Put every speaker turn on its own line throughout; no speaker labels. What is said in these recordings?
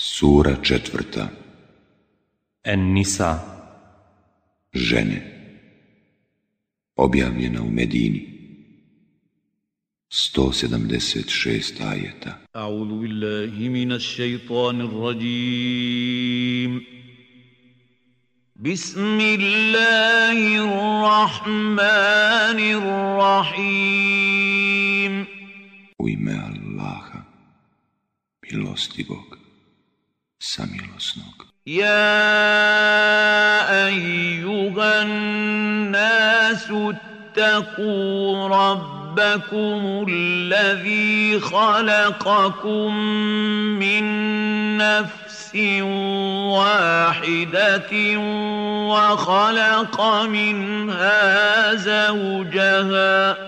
Sura četvrta En Nisa Žene Objavljena u Medini 176 ajeta
A'udhu billahi minas shaitanir rajim Bismillahirrahmanirrahim
U ime Allaha, milostivog, samilosnog.
Ja الناس nasu اتقوا ربكم الذي خلقكم من نفس واحدة وخلق منها زوجها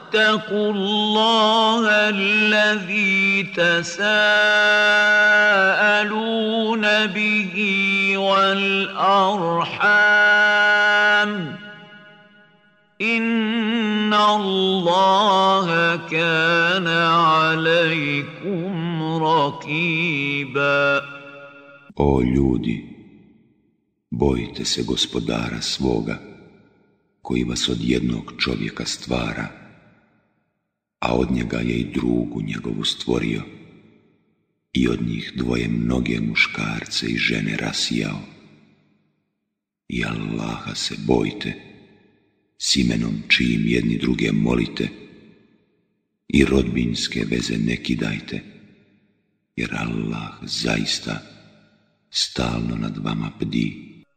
واتقوا الله الذي تساءلون به والأرحام إن الله كان عليكم رقيبا
O ljudi, bojite se gospodara svoga, koji vas od jednog čovjeka stvara – a od njega je i drugu njegovu stvorio i od njih dvoje mnoge muškarce i žene rasijao. I Allaha se bojte, s imenom čijim jedni druge molite i rodbinske veze ne kidajte, jer Allah zaista stalno
nad vama pdi.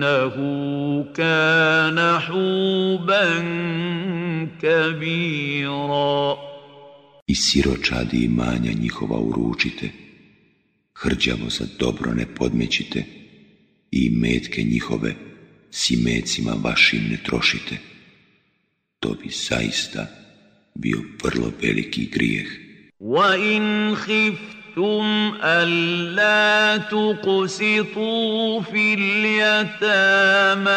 إنه كان حوبا كبيرا
I siročadi imanja njihova uručite, hrđavo za dobro ne podmećite i metke njihove s imecima vašim ne trošite. To bi zaista bio vrlo
veliki grijeh. خفتم ألا تقسطوا في اليتامى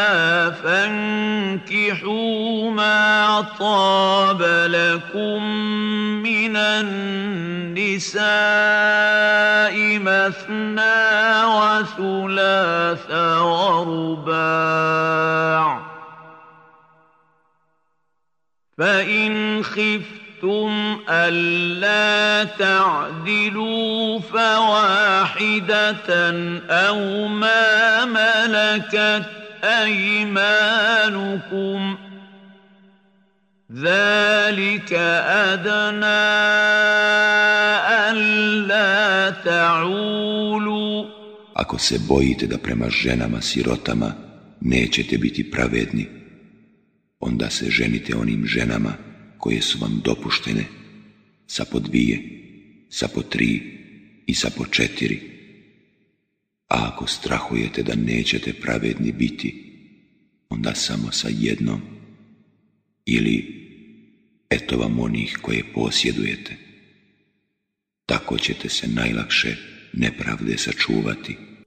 فانكحوا ما طاب لكم من النساء مثنى وثلاث ورباع فإن خفتم خفتم ألا تعدلوا فواحدة أو ما ملكت أيمانكم ذلك أدنى ألا تعولوا
Ako se bojite da prema ženama sirotama nećete biti pravedni, onda se ženite onim ženama koje su vam dopuštene, sa po dvije, sa po tri i sa po četiri. A ako strahujete da nećete pravedni biti, onda samo sa jednom ili eto vam onih koje posjedujete. Tako ćete se najlakše nepravde sačuvati.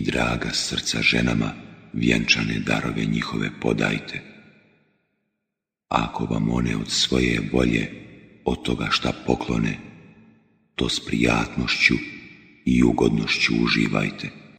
draga srca ženama vjenčane darove njihove podajte. Ako vam one od svoje volje, od toga šta poklone, to s prijatnošću i ugodnošću uživajte.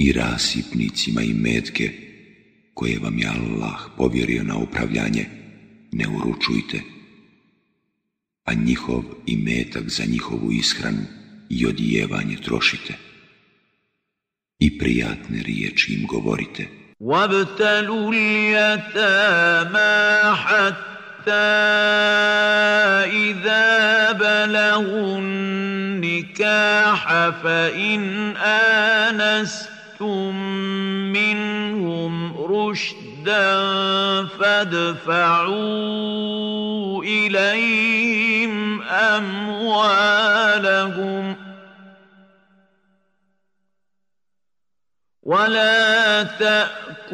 i rasipnicima i metke koje vam je Allah povjerio na upravljanje ne uručujte, a njihov i metak za njihovu ishranu i odijevanje trošite i
prijatne riječi im govorite. استطعتم منهم رشدا فادفعوا إليهم أموالهم ولا تأكلوها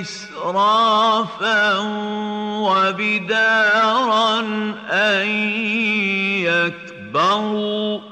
إسرافا وبدارا أن يكبروا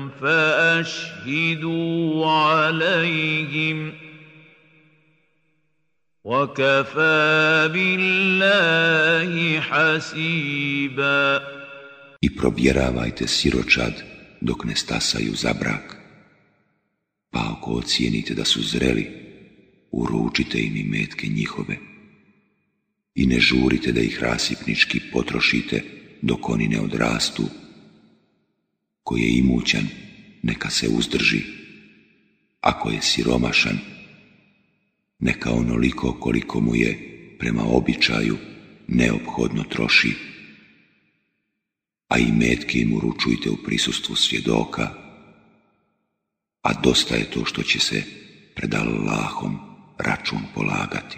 فاشهدوا عليهم وكفى بالله
I probjeravajte siročad dok ne stasaju za brak. Pa ako ocijenite da su zreli, uručite im i metke njihove. I ne žurite da ih rasipnički potrošite dok oni ne odrastu. koji je imućan, neka se uzdrži. Ako je siromašan, neka onoliko koliko mu je prema običaju neophodno troši. A i metke im uručujte u prisustvu svjedoka, a dosta je to što će se pred Allahom račun
polagati.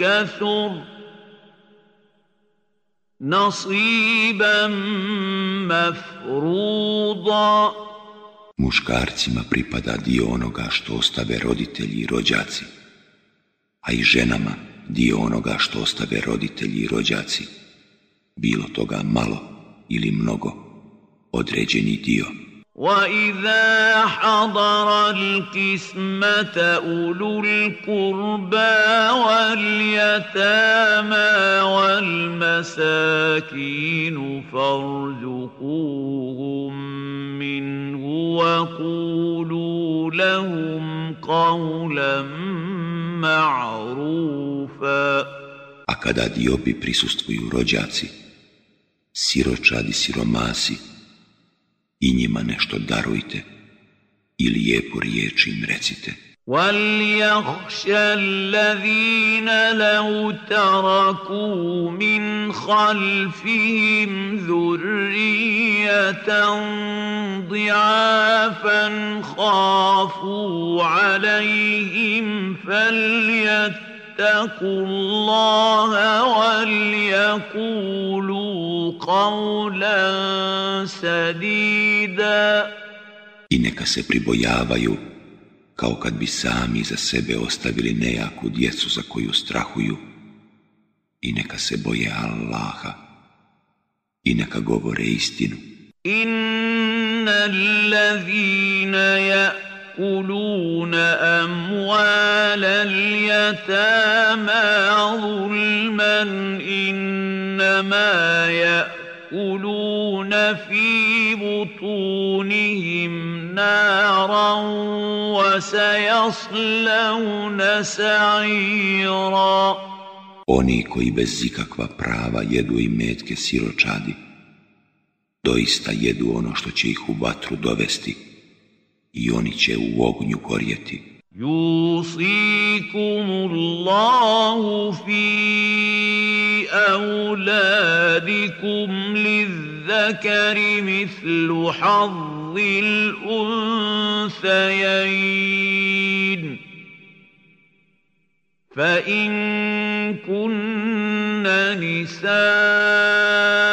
كثر نصيبا
Muškarcima pripada dio onoga što ostave roditelji i rođaci, a i ženama dio onoga što ostave roditelji i rođaci, bilo toga malo ili
mnogo, određeni dio. واذا حضر القسمه اولو القربى واليتامى والمساكين فارزقوهم منه وقولوا لهم قولا معروفا
a kada diobi prisustvuju rođaci siročadi siromasi i njima nešto darujte i lijepu riječ im recite.
وَلْيَخْشَ الَّذِينَ لَوْ تَرَكُوا مِنْ خَلْفِهِمْ ذُرِّيَّةً ضِعَافًا خَافُوا عَلَيْهِمْ فَلْيَتَّقُوا اتقوا الله وليقولوا قولا سديدا
I neka se pribojavaju kao kad bi sami za sebe ostavili nejaku djecu za koju strahuju i neka se boje Allaha i neka govore istinu.
Inna allazina ja ياكلون اموال اليتامى ظلما انما ياكلون في بطونهم نارا وسيصلون سعيرا
Oni koji bez ikakva prava jedu i metke siročadi, doista jedu ono što će ih u vatru dovesti i oni će u ognju gorjeti.
يوصيكم الله في أولادكم للذكر مثل حظ الأنثيين فإن كن نساء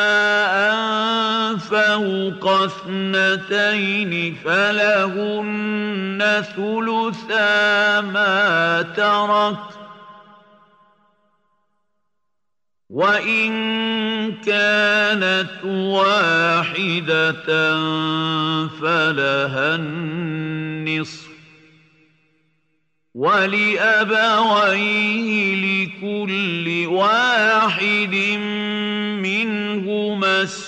فوق اثنتين فلهن ثلثا ما ترك وإن كانت واحدة فلها النصف ولأبويه لكل واحد منهما السبب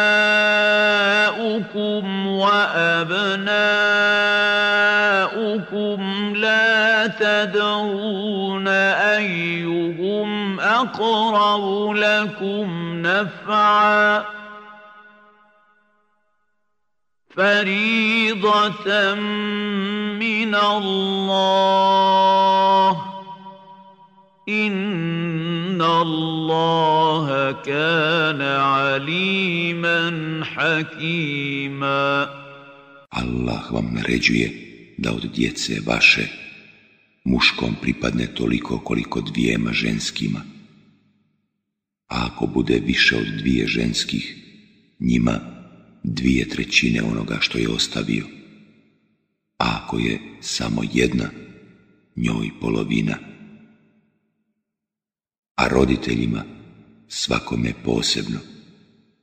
وأبناؤكم لا تدرون أيهم أقرب لكم نفعا فريضة من الله Inna Allaha kana aliman hakima.
Allah vam naređuje da od djece vaše muškom pripadne toliko koliko dvijema ženskima. A ako bude više od dvije ženskih, njima dvije trećine onoga što je ostavio. A ako je samo jedna, njoj polovina a roditeljima, svakome posebno,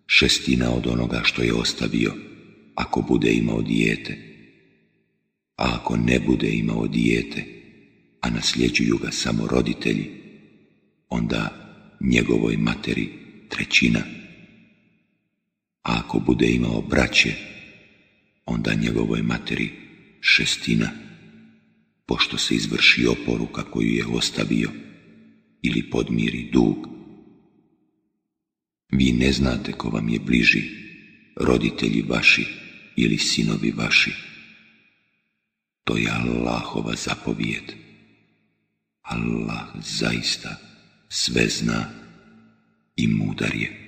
šestina od onoga što je ostavio, ako bude imao dijete. A ako ne bude imao dijete, a nasljeđuju ga samo roditelji, onda njegovoj materi trećina. A ako bude imao braće, onda njegovoj materi šestina, pošto se izvrši oporuka koju je ostavio ili podmiri dug. Vi ne znate ko vam je bliži, roditelji vaši ili sinovi vaši. To je Allahova zapovijed. Allah zaista sve zna i
mudar je.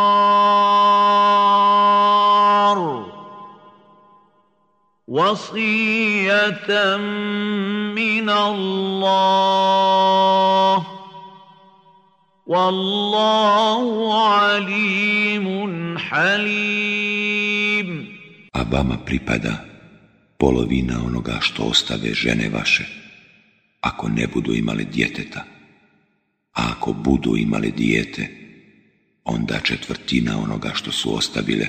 وَصِيَّةً
A vama pripada polovina onoga što ostave žene vaše, ako ne budu imale djeteta. A ako budu imale dijete, onda četvrtina onoga što su ostavile,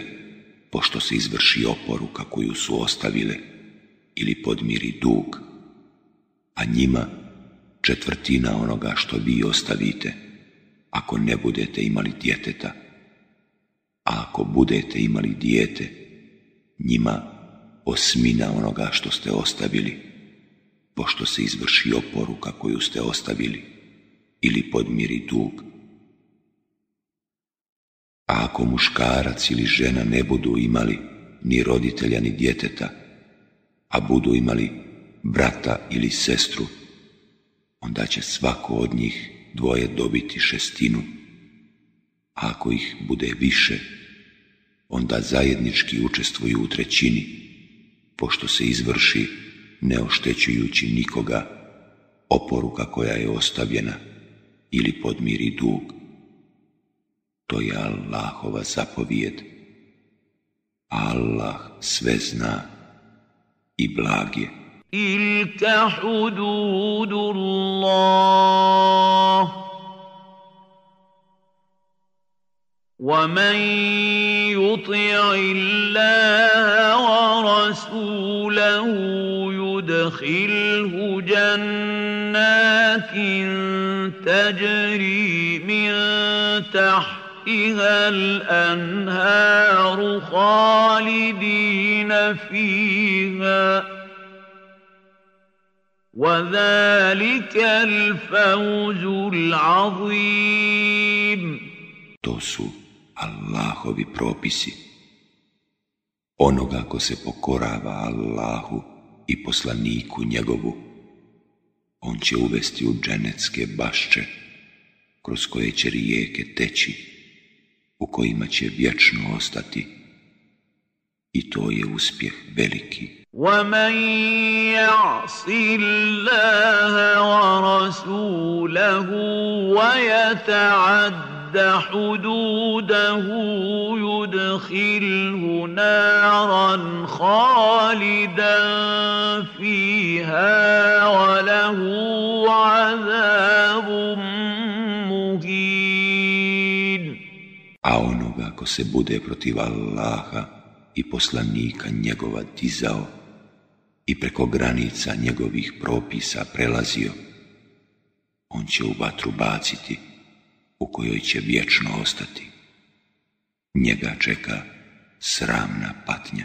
pošto se izvrši oporuka koju su ostavile, ili podmiri dug, a njima četvrtina onoga što vi ostavite, ako ne budete imali djeteta. A ako budete imali dijete, njima osmina onoga što ste ostavili, pošto se izvrši oporuka koju ste ostavili ili podmiri dug. A ako muškarac ili žena ne budu imali ni roditelja ni djeteta, a budu imali brata ili sestru, onda će svako od njih dvoje dobiti šestinu. A ako ih bude više, onda zajednički učestvuju u trećini, pošto se izvrši ne oštećujući nikoga oporuka koja je ostavljena ili podmiri dug. To je Allahova zapovijed. Allah sve zna.
i Ilka hududu Allah. ومن يطع الله ورسوله يدخله جنات تجري من تحت تحتها الأنهار خالدين فيها وذلك الفوز
To su Allahovi propisi. Onoga ko se pokorava Allahu i poslaniku njegovu, on će uvesti u dženecke bašče, kroz koje će rijeke teći u kojima će vječno ostati. I to je uspjeh
veliki. وَمَنْ يَعْصِ اللَّهَ وَرَسُولَهُ وَيَتَعَدَّ حُدُودَهُ يُدْخِلْهُ نَارًا خَالِدًا فِيهَا وَلَهُ عَذَابٌ
a onoga ko se bude protiv Allaha i poslanika njegova dizao i preko granica njegovih propisa prelazio, on će u vatru baciti u kojoj će vječno ostati. Njega čeka sramna patnja.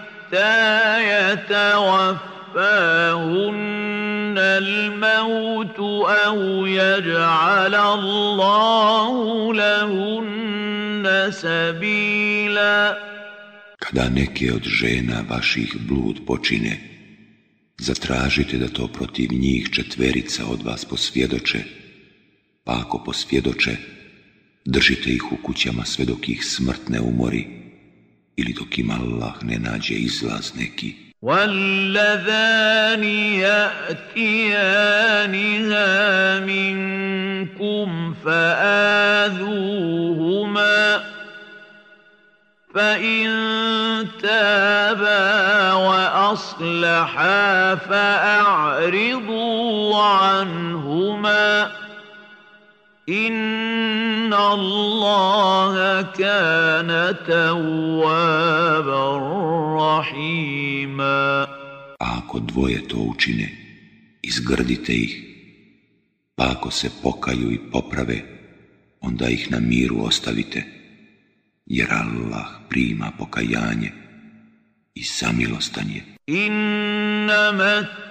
حتى يتوفاهن الموت أو يجعل الله لهن سبيلا
Kada neke od žena vaših blud počine, zatražite da to protiv njih četverica od vas posvjedoče, pa ako posvjedoče, držite ih u kućama sve dok ih smrt ne umori, ili dok im Allah ne nađe izlaz neki.
وَالَّذَانِ يَأْتِيَانِهَا مِنْكُمْ فَآذُوهُمَا فَإِنْ تَابَا وَأَصْلَحَا فَأَعْرِضُوا عَنْهُمَا إِنَّ إن الله
ako dvoje to učine, izgrdite ih, pa ako se pokaju i poprave, onda ih na miru ostavite, jer Allah prima pokajanje i samilostanje.
je.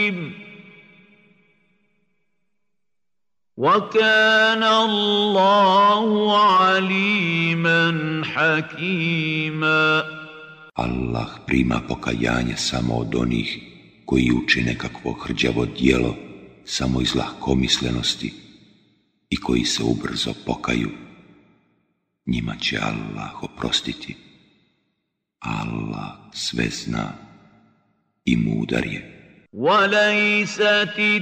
وكان الله عليما حكيما Allah
prima pokajanje samo od onih koji učine kakvo hrđavo djelo samo iz lahkomislenosti i koji se ubrzo pokaju. Njima će Allah oprostiti. Allah sve zna i
mudar je. ti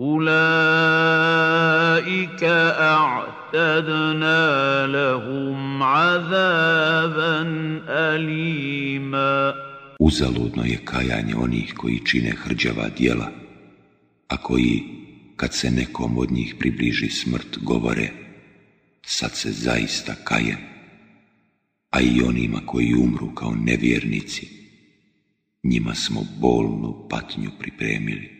Ulaika a'tadna lahum عذابا alima.
Uzaludno je kajanje onih koji čine hrđava dijela, a koji, kad se nekom od njih približi smrt, govore sad se zaista kaje. a i onima koji umru kao nevjernici, njima smo bolnu patnju
pripremili.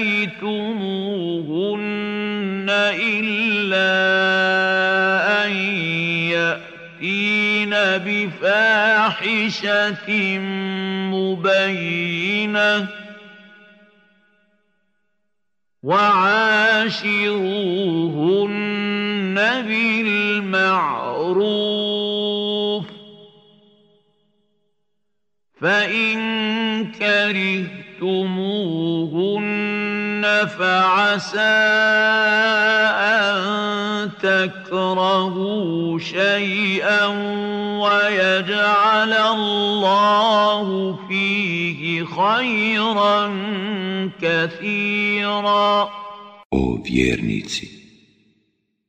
آتيتموهن إلا أن يأتين بفاحشة مبينة وعاشروهن بالمعروف فإن كرهتموهن فعسى أن تكرهوا شيئا ويجعل الله فيه خيرا كثيرا
O vjernici,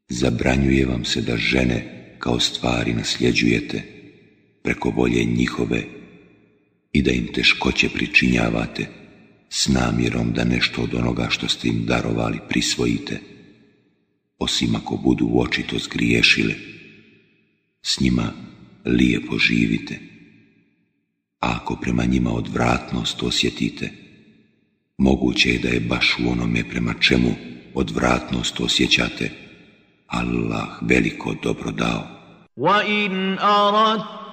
zabranjuje vam se da žene kao stvari nasljeđujete preko volje njihove i da im teškoće pričinjavate – s namjerom da nešto od onoga što ste im darovali prisvojite, osim ako budu očito zgriješile, s njima lijepo živite. A ako prema njima odvratnost osjetite, moguće je da je baš u onome prema čemu odvratnost osjećate, Allah veliko dobro dao.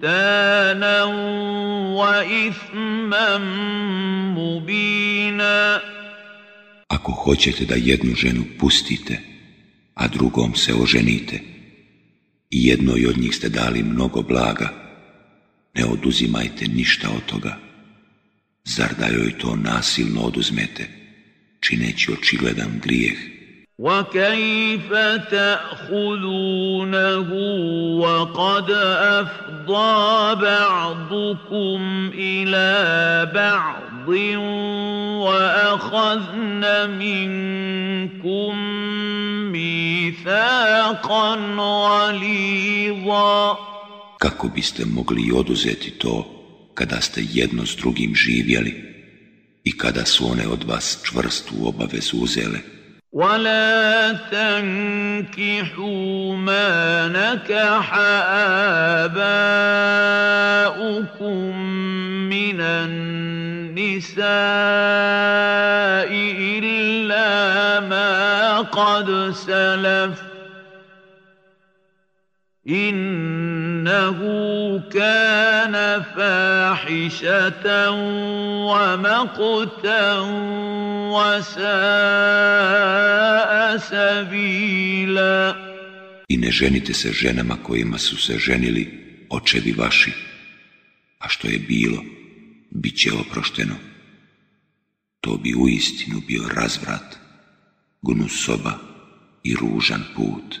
بهتانا
Ako hoćete da jednu ženu pustite, a drugom se oženite, i jednoj od njih ste dali mnogo blaga, ne oduzimajte ništa od toga. Zar da joj to nasilno oduzmete, čineći
očigledan grijeh? وكيف تأخذونه وقد أفضى بعضكم إلى بعض وأخذن منكم ميثاقا غليظا
Kako biste mogli oduzeti to kada ste jedno s drugim živjeli i kada su one od vas čvrstu obavezu uzele?
ولا تنكحوا ما نكح آباؤكم من النساء إلا ما قد سلف إنه كان فاحشة ومقتا وساء سبيلا
I ne ženite se ženama kojima su se ženili očevi vaši, a što je bilo, bit će oprošteno. To bi uistinu istinu bio razvrat, gnusoba i ružan put.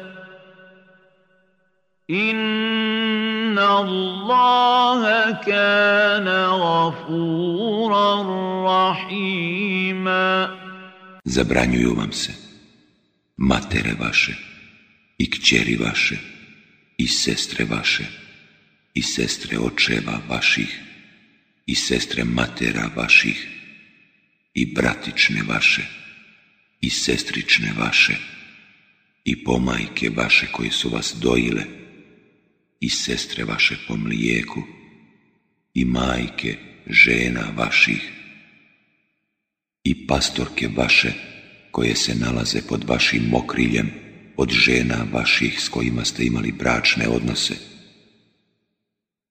Inna Allaha kana
Zabranjuju vam se matere vaše i kćeri vaše i sestre vaše i sestre očeva vaših i sestre matera vaših i bratične vaše i sestrične vaše i pomajke vaše koje su vas dojile i sestre vaše po mlijeku i majke žena vaših i pastorke vaše koje se nalaze pod vašim mokriljem od žena vaših s kojima ste imali bračne odnose.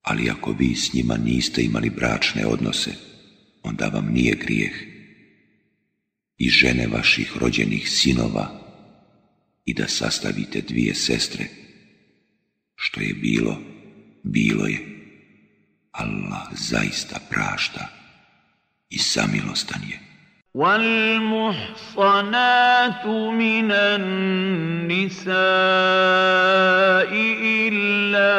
Ali ako vi s njima niste imali bračne odnose, onda vam nije grijeh. I žene vaših rođenih sinova i da sastavite dvije sestre Što je bilo, bilo je. Allah zaista prašta i samilostan je.
والمحصنات من النساء إلا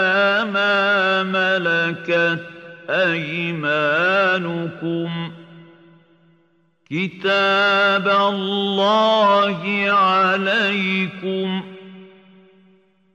ما ملكت أيمانكم كتاب الله عليكم ۖ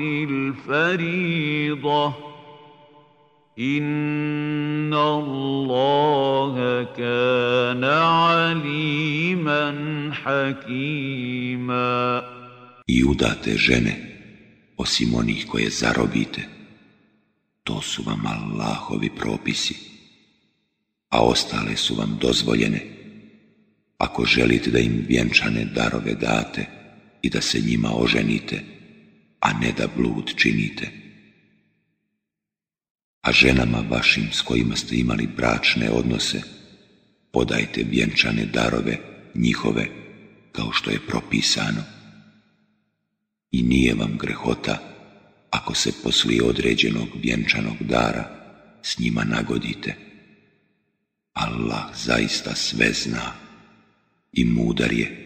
الْفَرِيضَةِ I
udate žene, osim onih koje zarobite, to su vam Allahovi propisi, a ostale su vam dozvoljene, ako želite da im vjenčane darove date i da se njima oženite a ne da blud činite. A ženama vašim s kojima ste imali bračne odnose, podajte vjenčane darove njihove, kao što je propisano. I nije vam grehota ako se poslije određenog vjenčanog dara s njima nagodite. Allah zaista sve zna i mudar je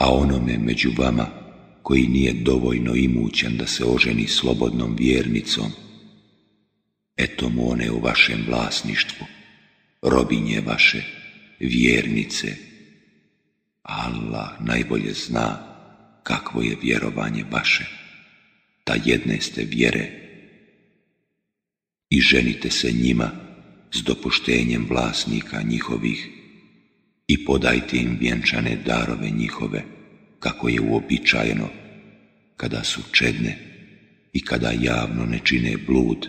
a onome među vama koji nije dovoljno imućan da se oženi slobodnom vjernicom, eto mu one u vašem vlasništvu, robinje vaše, vjernice. Allah najbolje zna kakvo je vjerovanje vaše, ta jedne ste vjere. I ženite se njima s dopuštenjem vlasnika njihovih, i podajte im vjenčane darove njihove, kako je uobičajeno, kada su čedne i kada javno ne čine blud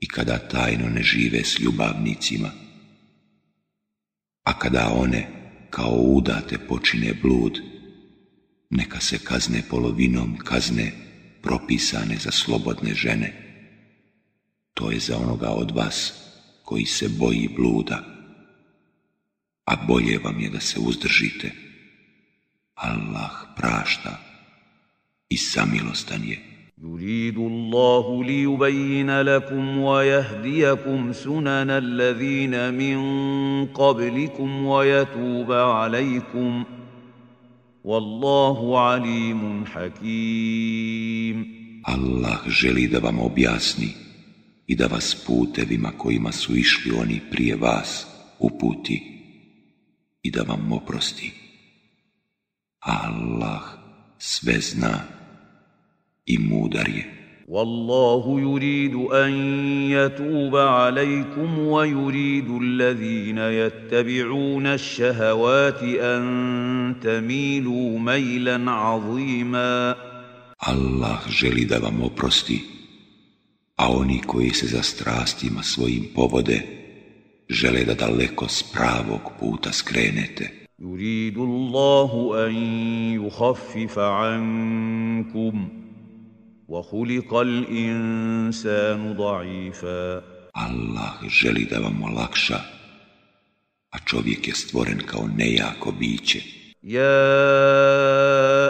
i kada tajno ne žive s ljubavnicima. A kada one, kao udate, počine blud, neka se kazne polovinom kazne propisane za slobodne žene. To je za onoga od vas koji se boji bluda a bolje vam je da se uzdržite. Allah prašta i samilostan je.
يريد الله ليبين لكم ويهديكم سنن الذين من قبلكم ويتوب عليكم والله عليم حكيم
Allah želi da vam objasni i da vas putevima kojima su išli oni prije vas uputi i da vam oprosti. Allah sve zna
i mudar je. Wallahu yuridu an yatuba alaykum wa yuridu alladhina yattabi'una ash-shahawati an tamilu maylan 'azima
Allah želi da vam oprosti a oni koji se za strastima svojim povode žele da daleko s pravog puta skrenete. Yuridu
Allahu an yukhaffifa ankum wa khuliqal insanu da'ifa. Allah
želi da vam olakša, a čovjek je stvoren kao nejako biće.
Ja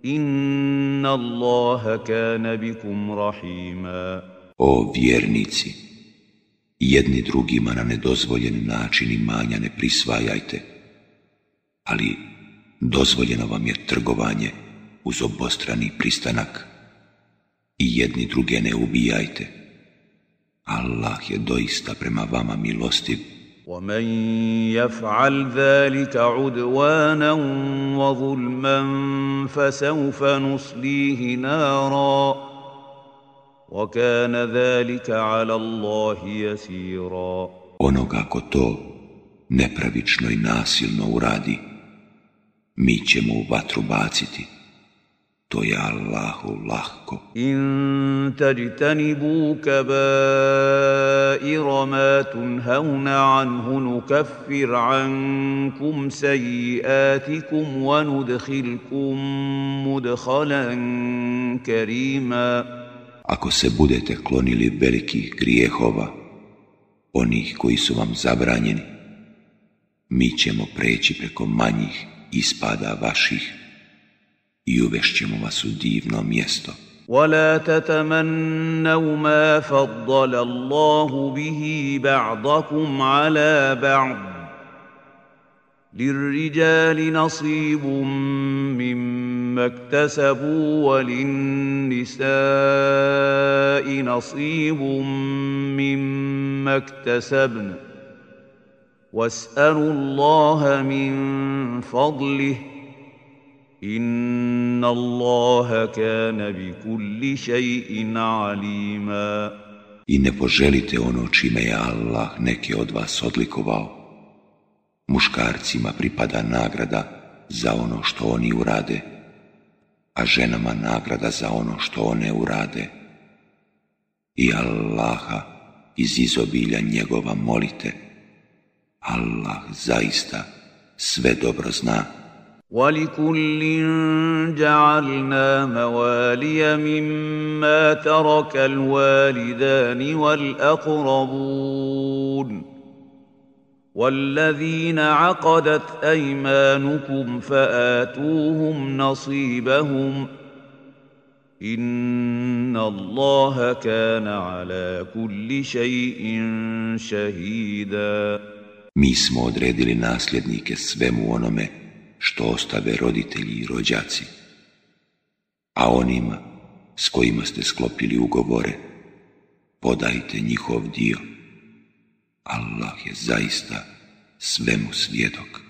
Inna Allaha kana bikum rahima.
O vjernici, jedni drugima na nedozvoljen način imanja ne prisvajajte, ali dozvoljeno vam je trgovanje uz obostrani pristanak. I jedni druge ne ubijajte. Allah je doista prema vama milostiv ومن
يفعل ذلك عدوانا وظلما فسوف نصليه نارا وكان ذلك على الله يسيرا
onoga ko to nepravično i nasilno uradi, mi ćemo u vatru baciti. To je Allahu lahko.
In tajtanibu kabaira ma tunhauna anhu nukaffir ankum sayiatikum wa nudkhilkum mudkhalan karima.
Ako se budete klonili velikih grijehova, onih koji su vam zabranjeni, mi ćemo preći preko manjih ispada vaših i uvešćemo vas u divno mjesto.
ولا تتمنوا ما فضل الله به بعضكم على بعض للرجال نصيب مما اكتسبوا وللنساء نصيب مما اكتسبن واسالوا الله من فضله Inna Allaha kana bi shay'in alima.
I ne poželite ono čime je Allah neke od vas odlikovao. Muškarcima pripada nagrada za ono što oni urade, a ženama nagrada za ono što one urade. I Allaha iz izobilja njegova molite. Allah zaista sve dobro zna.
ولكل جعلنا موالي مما ترك الوالدان والاقربون والذين عقدت ايمانكم فاتوهم نصيبهم ان الله كان على كل شيء شهيدا
Mi smo odredili nasljednike svemu onome što ostave roditelji i rođaci, a onima s kojima ste sklopili ugovore, podajte njihov dio. Allah je zaista svemu svjedok.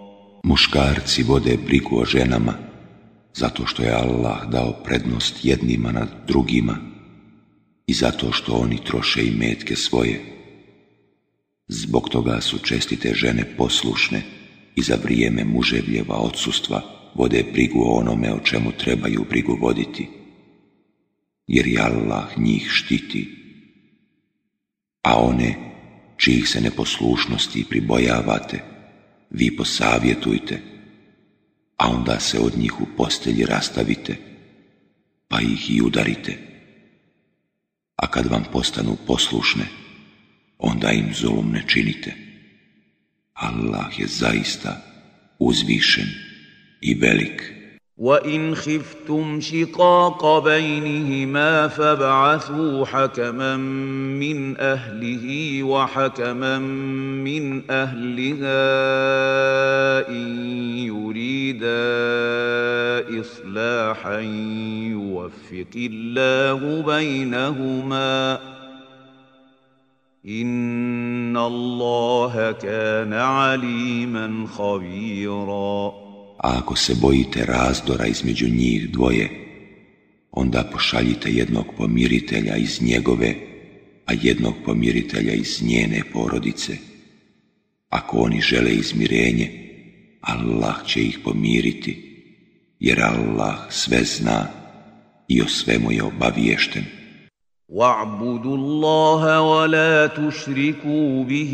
muškarci vode brigu o ženama, zato što je Allah dao prednost jednima nad drugima i zato što oni troše i metke svoje. Zbog toga su čestite žene poslušne i za vrijeme muževljeva odsustva vode brigu o onome o čemu trebaju brigu voditi, jer je Allah njih štiti, a one čijih se neposlušnosti pribojavate – vi posavjetujte, a onda se od njih u postelji rastavite, pa ih i udarite. A kad vam postanu poslušne, onda im zulum ne činite. Allah je zaista uzvišen i velik. وان
خفتم شقاق بينهما فابعثوا حكما من اهله وحكما من اهلها ان يريدا اصلاحا يوفق الله بينهما ان الله كان عليما خبيرا
a ako se bojite razdora između njih dvoje, onda pošaljite jednog pomiritelja iz njegove, a jednog pomiritelja iz njene porodice. Ako oni žele izmirenje, Allah će ih pomiriti, jer Allah sve zna i o svemu je obaviješten.
وَعْبُدُ اللَّهَ وَلَا تُشْرِكُوا بِهِ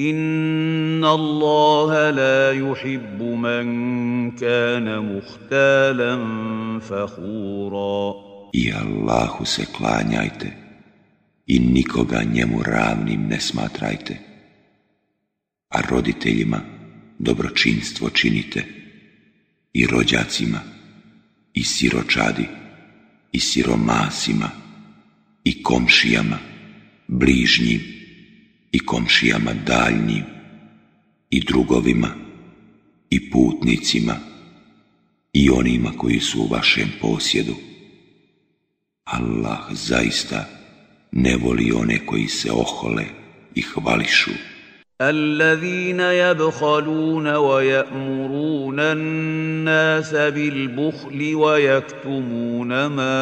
Inna Allaha la yuhibbu man kana muhtalan fakhura.
I Allahu se klanjajte i nikoga njemu ravnim ne smatrajte. A roditeljima dobročinstvo činite i rođacima i siročadi i siromasima i komšijama bližnjim i komšijama daljnjim i drugovima i putnicima i onima koji su u vašem posjedu. Allah zaista ne voli one koji se ohole i hvališu.
الذين يبخلون ويأمرون الناس بالبخل ويكتمون ما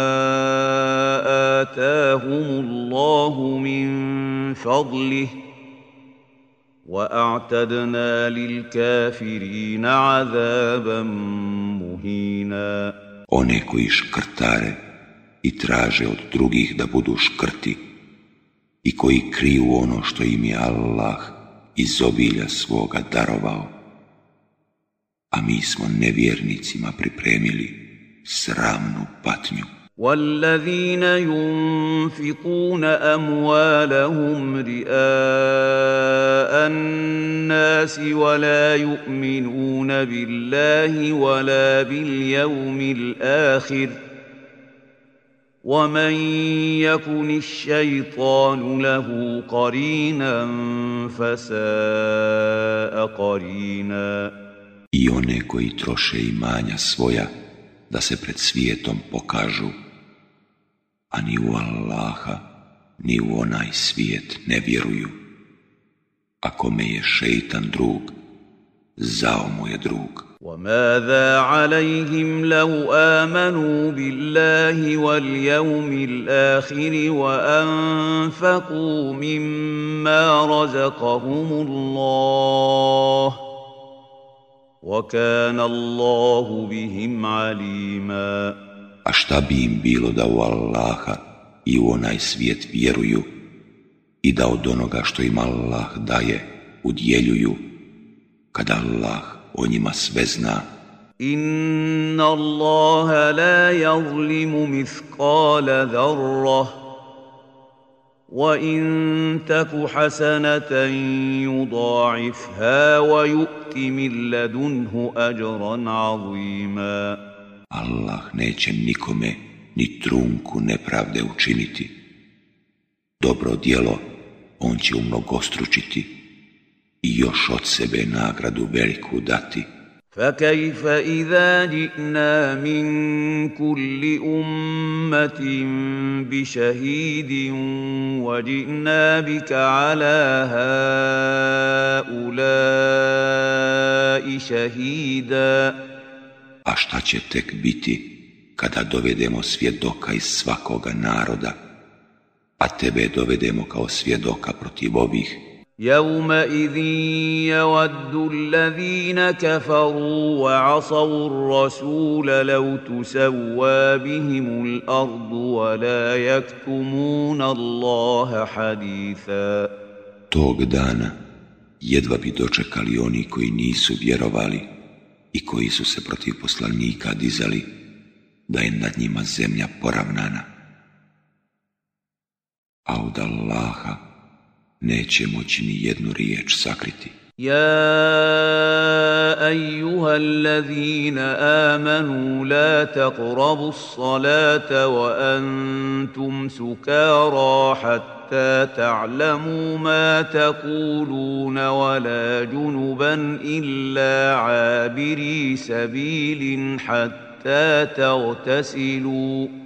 آتاهم الله من فضله وأعتدنا للكافرين عذابا مهينا
One koji škrtare i traže od drugih da budu škrti i koji kriju ono što im je Allah izobilja svoga darovao, a mi smo nevjernicima pripremili sramnu patnju.
والذين ينفقون اموالهم رئاء الناس ولا يؤمنون بالله ولا باليوم الاخر ومن يكن الشيطان له قرينا فساء قرينا
I one koji troše imanja svoja da se pred svijetom pokažu, a ni u Allaha, ni u onaj svijet ne vjeruju. Ako me je šeitan drug, zao mu je drug.
وماذا عليهم لو امنوا بالله واليوم الاخر وانفقوا مما رزقهم الله
وكان الله بهم عليما A šta bi im bilo da u Allaha i u onaj svijet vjeruju i da od onoga što im Allah daje udjeljuju kada Allah o njima sve zna.
Inna Allaha la yazlimu mithqala dharrah وان تك حسنه يضاعفها ويؤت من لدنه اجرا عظيما Allah
neće nikome ni trunku nepravde učiniti. Dobro djelo on će umnogostručiti. i još od sebe nagradu veliku dati.
فكيف اذا جئنا من كل امه
A šta će tek biti kada dovedemo svjedoka iz svakoga naroda, a pa tebe dovedemo kao svjedoka protiv ovih
يومئذ يود الذين كفروا وعصوا الرسول لو تسوى بهم الارض ولا يكتمون الله حديثا
tog dana jedva bi dočekali oni koji nisu vjerovali i koji su se protiv poslanika dizali da je nad njima zemlja poravnana a od Allaha neće moći ni jednu riječ sakriti. يا
ايها الذين امنوا لا تقربوا الصلاه وانتم سكارى حتى تعلموا ما تقولون ولا جنبا الا عابري سبيل حتى تغتسلوا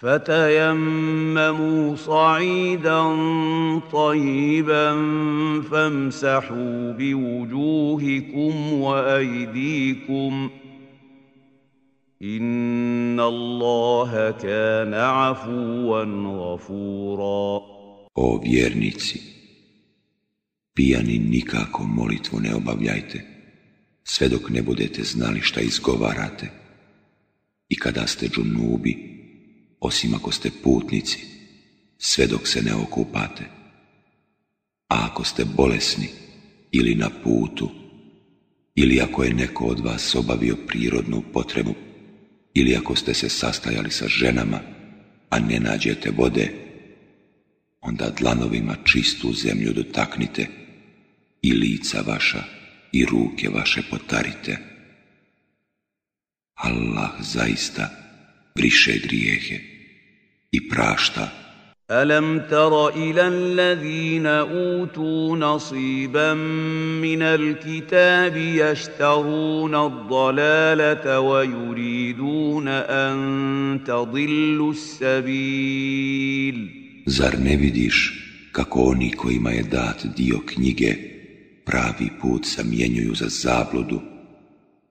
فتيمموا صعيدا طيبا فامسحوا بوجوهكم وايديكم ان الله كان عفوا غفورا
O vjernici, pijani nikako molitvu ne obavljajte, sve dok ne budete znali šta izgovarate. I kada ste džunubi, osim ako ste putnici, sve dok se ne okupate. A ako ste bolesni ili na putu, ili ako je neko od vas obavio prirodnu potrebu, ili ako ste se sastajali sa ženama, a ne nađete vode, onda dlanovima čistu zemlju dotaknite i lica vaša i ruke vaše potarite. Allah zaista briše grijehe i prašta.
Alam tara ila alladhina utu nasiban min alkitabi yashtaruna ad-dalalata wa yuriduna an tadillu as-sabil.
Zar ne vidiš kako oni kojima je dat dio knjige pravi put samjenjuju za zabludu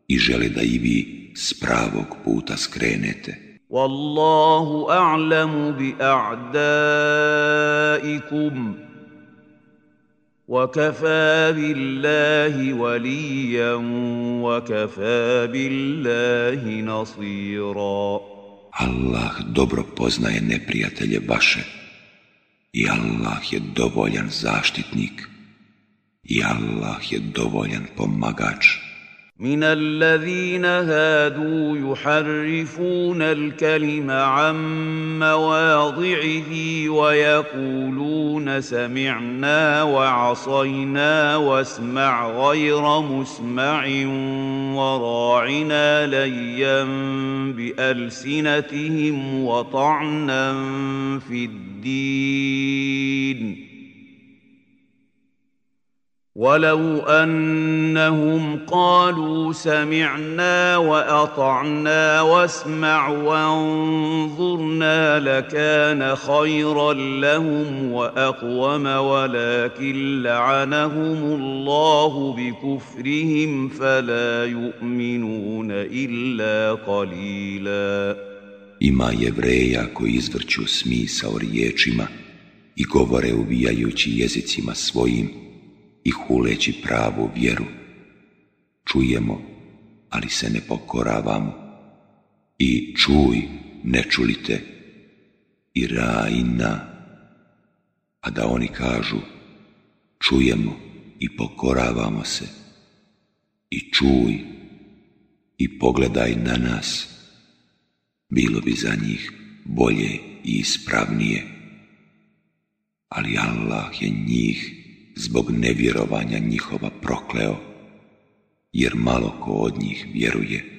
i žele da i vi s pravog puta skrenete?
والله اعلم باعدائكم وكفى بالله وليا وكفى بالله نصيرا
Allah dobro poznaje neprijatelje vaše i Allah je dovoljan zaštitnik i Allah je dovoljan pomagač.
من الذين هادوا يحرفون الكلم عن مواضعه ويقولون سمعنا وعصينا واسمع غير مسمع وراعنا ليا بالسنتهم وطعنا في الدين ولو انهم قالوا سمعنا واطعنا واسمع وانظرنا لكان خيرا لهم واقوم ولكن لعنهم الله بكفرهم فلا يؤمنون الا قليلا
Ima jevreja koji izvrću smisao riječima i govore ubijajući jezicima svojim, i huleći pravu vjeru. Čujemo, ali se ne pokoravamo. I čuj, ne čulite, i rajna. A da oni kažu, čujemo i pokoravamo se. I čuj, i pogledaj na nas. Bilo bi za njih bolje i ispravnije. Ali Allah je njih zbog nevjerovanja njihova prokleo, jer malo ko od njih vjeruje.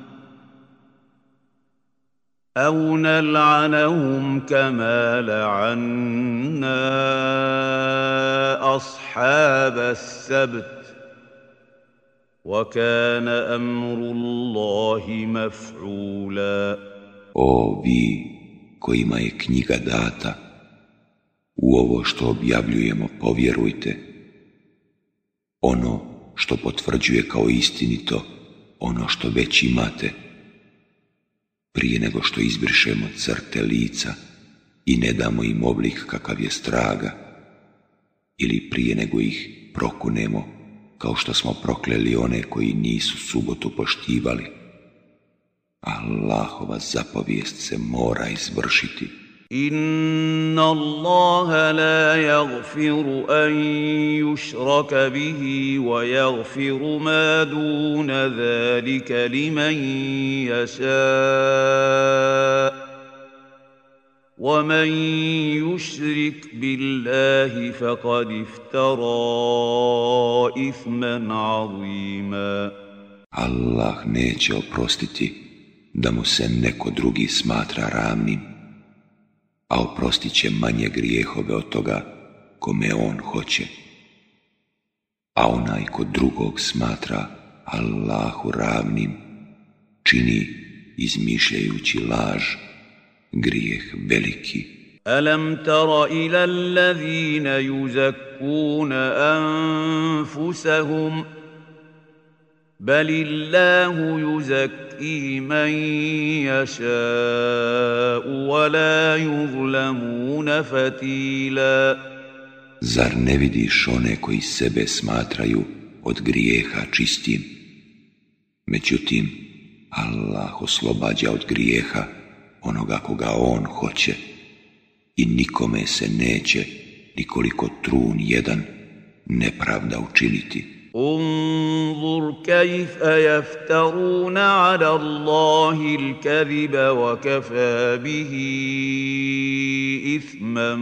أو نلعنهم كما لعنا أصحاب السبت وكان أمر الله مفعولا
O vi kojima je knjiga data, u ovo što objavljujemo povjerujte. Ono što potvrđuje kao istinito, ono što već imate – prije nego što izbrišemo crte lica i ne damo im oblik kakav je straga, ili prije nego ih prokunemo kao što smo prokleli one koji nisu subotu poštivali. Allahova zapovijest se mora izvršiti
ان الله لا يغفر ان يشرك به ويغفر ما دون ذلك لمن يشاء ومن يشرك بالله فقد افترى اثما عظيما
الله neće oprostiti da mu se neko drugi smatra ravnim a oprostit će manje grijehove od toga kome on hoće. A onaj ko drugog smatra Allahu ravnim, čini izmišljajući laž, grijeh
veliki. Alam tara ila allazina yuzakkuna anfusahum, بل Allahu
Zar ne vidiš one koji sebe smatraju od grijeha čistim? Međutim, Allah oslobađa od grijeha onoga koga On hoće i nikome se neće nikoliko trun jedan nepravda
učiniti. انظر كيف يفترون على الله الكذب وكفى به إثما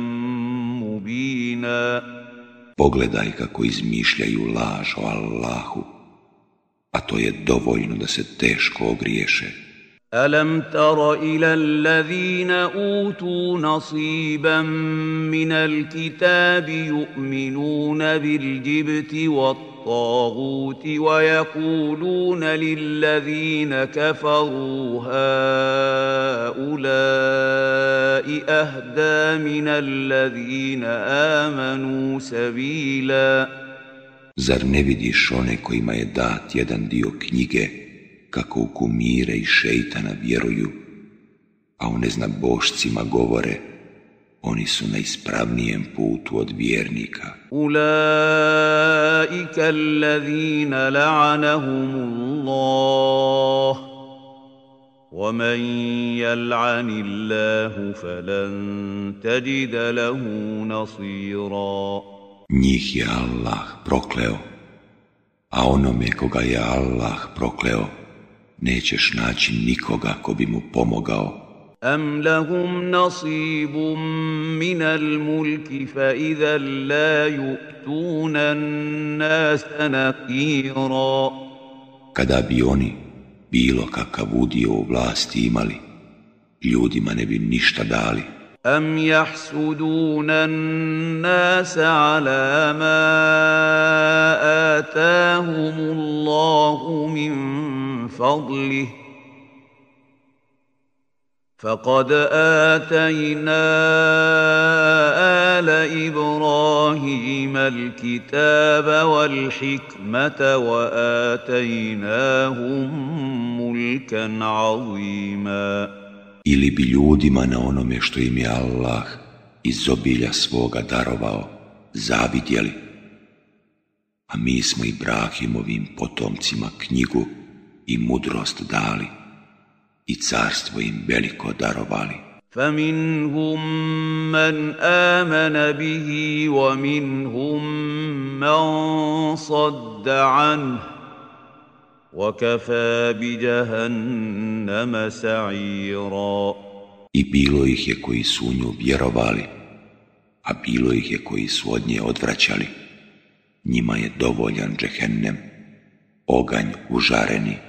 مبينا
Pogledaj kako izmišljaju laž o Allahu, a to je dovoljno da se teško ogriješe.
Alam ألم تر إلى الذين أوتوا نصيبا kitabi yu'minuna bil gibti والطاعون الطاغوت ويقولون للذين كفروا هؤلاء أهدى من الذين آمنوا سبيلا
Zar ne vidiš one kojima je dat jedan dio knjige kako u kumire i šeitana vjeruju, a u neznabošcima govore – oni su na ispravnijem putu od vjernika.
Ulaika allazina la'anahumullah wa man yal'ani Allahu falan tajid lahu
Njih je Allah prokleo, a onome koga je Allah prokleo, nećeš naći nikoga ko bi mu pomogao.
أم لهم نصيب من الملك فإذا لا يؤتون الناس نقيرا
Kada bi oni bilo kakav udio u vlasti imali, ljudima ne bi ništa dali.
أم يحسدون الناس على ما آتاهم الله من فضله فقد آتينا آل إبراهيم الكتاب والحكمة وآتيناهم ملكا عظيما
Ili bi ljudima na onome što im je Allah iz obilja svoga darovao zavidjeli, a mi smo Ibrahimovim potomcima knjigu i mudrost dali i carstvo im veliko darovali.
فَمِنْهُمْ مَنْ آمَنَ بِهِ وَمِنْهُمْ مَنْ صَدَّ
I bilo ih je koji su u nju vjerovali, a bilo ih je koji su od nje odvraćali. Njima je dovoljan džehennem, oganj užareni.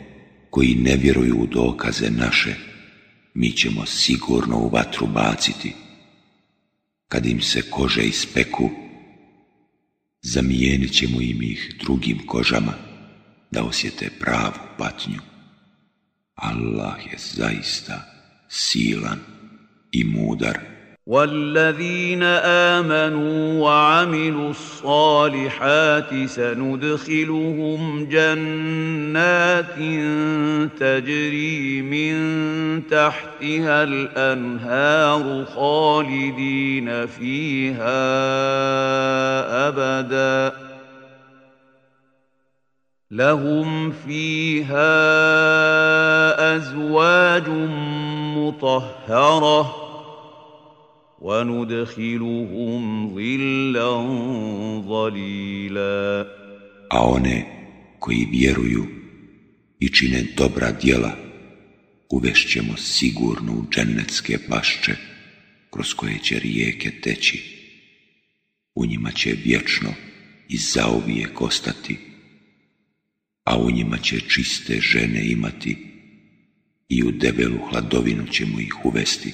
koji ne vjeruju u dokaze naše, mi ćemo sigurno u vatru baciti. Kad im se kože ispeku, zamijenit ćemo im ih drugim kožama da osjete pravu patnju. Allah je zaista silan i
mudar. والذين امنوا وعملوا الصالحات سندخلهم جنات تجري من تحتها الانهار خالدين فيها ابدا لهم فيها ازواج مطهره وَنُدْخِلُهُمْ ظِلًّا ظَلِيلًا
A one koji vjeruju i čine dobra djela, uvešćemo sigurno u džennetske pašče kroz koje će rijeke teći. U njima će vječno i zauvijek ostati, a u njima će čiste žene imati i u debelu hladovinu ćemo ih uvesti.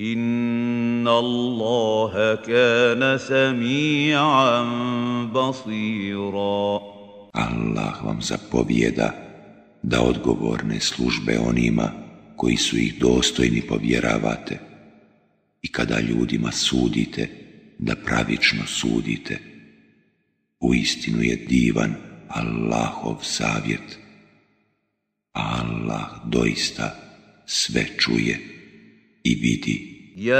Inna Allaha kana sami'an basira.
Allah vam zapovijeda da odgovorne službe onima koji su ih dostojni povjeravate i kada ljudima sudite da pravično sudite. U istinu je divan Allahov savjet. Allah doista sve čuje i
vidi. يا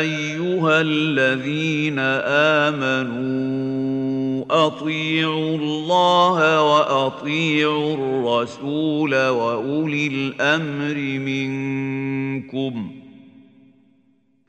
ايها الذين امنوا اطيعوا الله واطيعوا الرسول واولي الامر منكم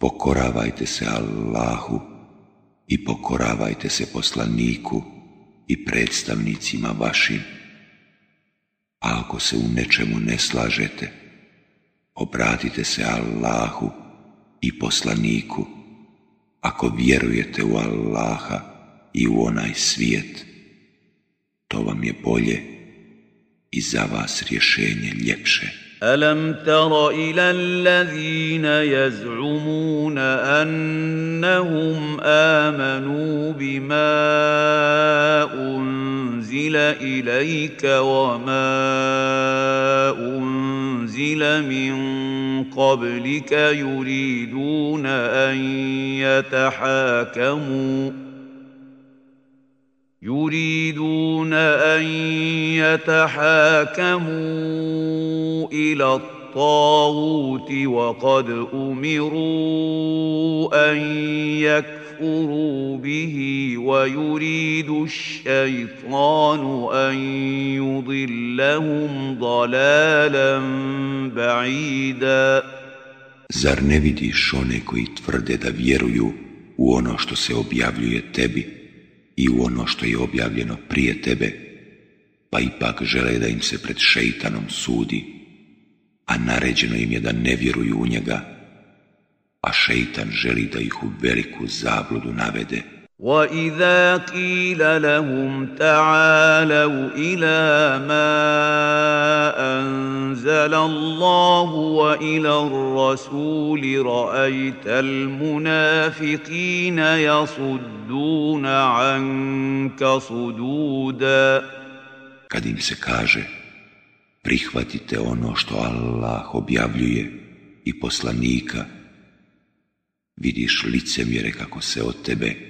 pokoravajte se Allahu i pokoravajte se poslaniku i predstavnicima vašim. A ako se u nečemu ne slažete, obratite se Allahu i poslaniku, ako vjerujete u Allaha i u onaj svijet, to vam je bolje i za vas rješenje
ljepše. الم تر الى الذين يزعمون انهم امنوا بما انزل اليك وما انزل من قبلك يريدون ان يتحاكموا يريدون أن يتحاكموا إلى الطاغوت وقد أمروا أن يكفروا به ويريد الشيطان أن يضلهم ضلالا بعيدا
Zar ne vidiš one koji tvrde da vjeruju u ono što se objavljuje tebi i u ono što je objavljeno prije tebe, pa ipak žele da im se pred šeitanom sudi, a naređeno im je da ne vjeruju u njega, a šeitan želi da ih u veliku zabludu navede.
واذا قيل لهم تعالوا الى ما انزل الله والى الرسول رايت المنافقين يصدون عنك صدودا
kad im se kaže prihvatite ono što Allah objavljuje i poslanika vidiš licemjere kako se od tebe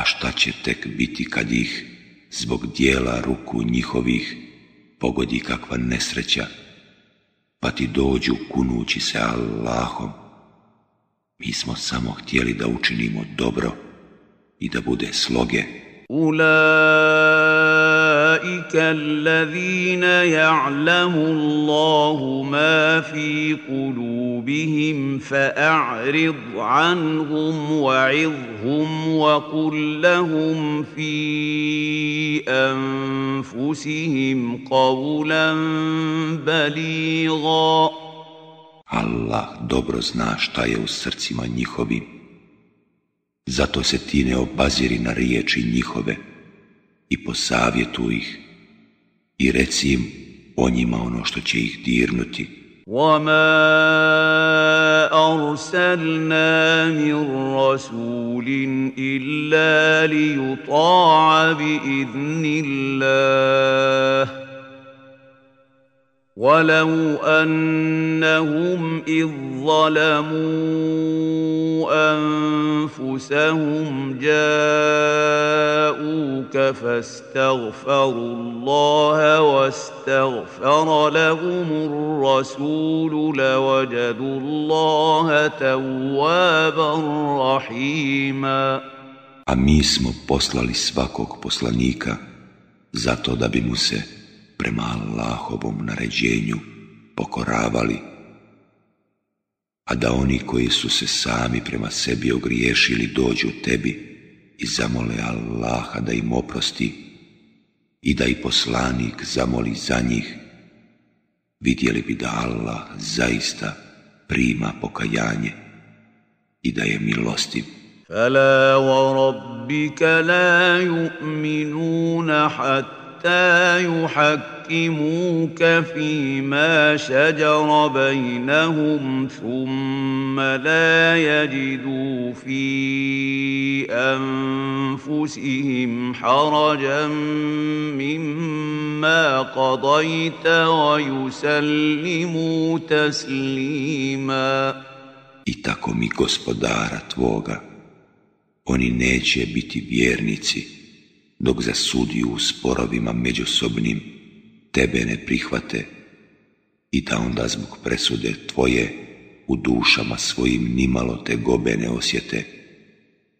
a šta će tek biti kad ih zbog dijela ruku njihovih pogodi kakva nesreća, pa ti dođu kunući se Allahom. Mi smo samo htjeli da učinimo dobro i da bude sloge.
أولئك الذين يعلم الله ما في قلوبهم فأعرض عنهم وعظهم وقل لهم في أنفسهم قولا بليغا
الله dobro zna šta je u srcima njihovim. Zato se ti ne obaziri na riječi njihove. i posavjetuj ih i reci im o njima ono što će ih dirnuti.
وَمَا أَرْسَلْنَا مِن رَّسُولٍ إِلَّا لِيُطَاعَ بِإِذْنِ اللَّهِ ولو انهم اذ ظلموا انفسهم جاءوك فاستغفروا الله واستغفر لهم الرسول لوجدوا الله توابا رحيما
A mi smo poslali svakog poslanika zato da bi mu se prema Allahovom naređenju pokoravali, a da oni koji su se sami prema sebi ogriješili dođu tebi i zamole Allaha da im oprosti i da i poslanik zamoli za njih, vidjeli bi da Allah zaista prima pokajanje i da je milostiv.
wa rabbika la yu'minuna hatta حتى يحكموك فيما شجر بينهم ثم لا يجدوا في انفسهم حرجا مما قضيت ويسلموا تسليما
I tako mi gospodara tvoga, oni neće biti vjernici, dok za sudiju u sporovima međusobnim tebe ne prihvate i da onda zbog presude tvoje u dušama svojim nimalo te gobe ne osjete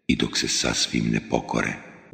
i dok se sasvim ne pokore.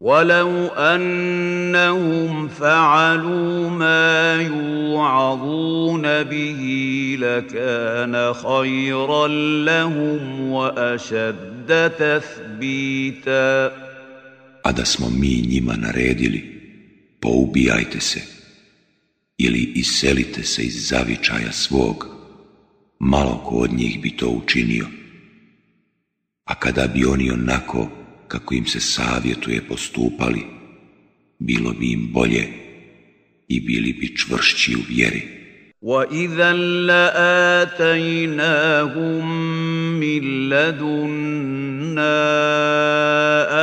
ولو انهم فعلوا ما يوعظون به لكان خيرا لهم واشد تثبيتا
A da smo mi njima naredili, poubijajte se ili iselite se iz zavičaja svog, malo ko od njih bi to učinio. A kada bi oni onako kako im se savjetuje postupali, bilo bi im bolje i bili bi čvršći u vjeri.
وَإِذَا لَآتَيْنَاهُمْ مِنْ لَدُنَّا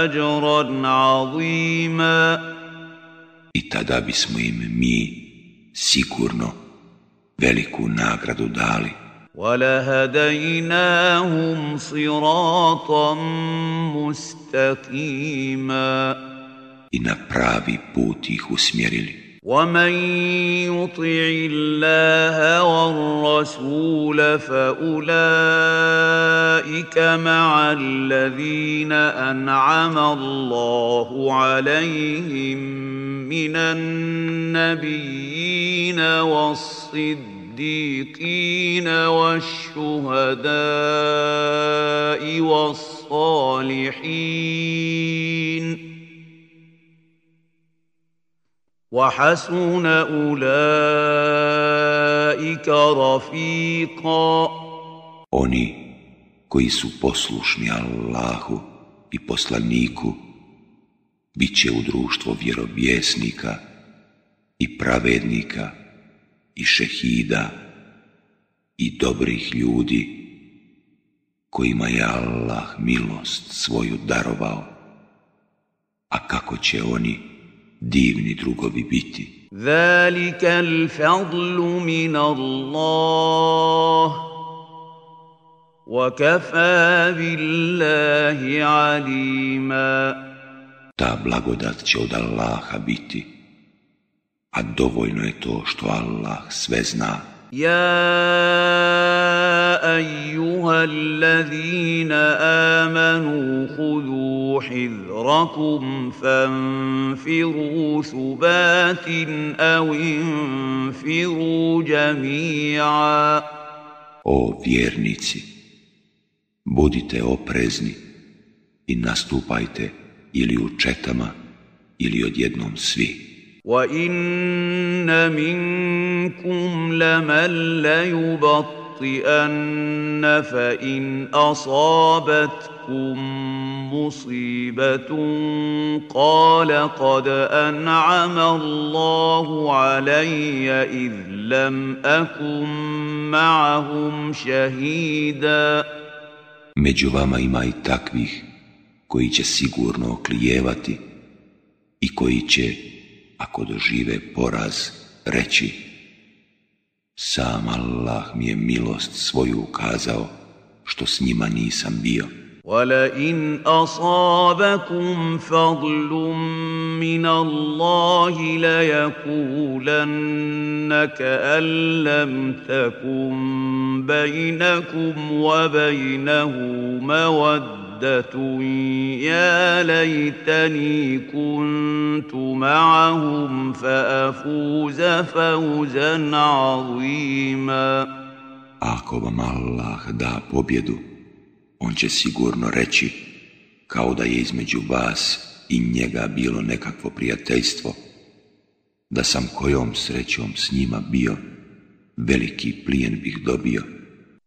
أَجْرًا
I tada bismo im mi sigurno veliku nagradu
dali. ولهديناهم صراطا مستقيما i na pravi put ih usmjerili. ومن يطع الله والرسول فاولئك مع الذين انعم الله عليهم من النبيين والصديقين الصديقين والشهداء والصالحين وحسن أولئك رفيقا
Oni koji su poslušni Allahu i poslaniku bit će u društvo vjerobjesnika i pravednika i šehida i dobrih ljudi kojima je Allah milost svoju darovao, a kako će oni divni
drugovi biti. Zalika fadlu min Allah, wa billahi alima.
Ta blagodat će od Allaha biti, a dovoljno je to što Allah sve zna.
Ja, ajuha allazina amanu hudu hidrakum fanfiru subatin, awinfiru
O vjernici, budite oprezni i nastupajte ili u četama ili odjednom svi.
وإن منكم لمن ليبطئن فإن أصابتكم مصيبة قال قد أنعم الله علي إذ لم أكن معهم شهيدا
Među vama ima i takvih koji će sigurno oklijevati i koji će ako dožive poraz reći, sam allah mi je milost svoju ukazao što s njima nisam bio
walain asabakum fadhlun min allah la yakulanna an lam takum bainakum wa bainahu mawad ako vam
Allah da pobjedu, on će sigurno reći kao da je između vas i njega bilo nekakvo prijateljstvo, da sam kojom srećom s njima bio, veliki plijen bih
dobio.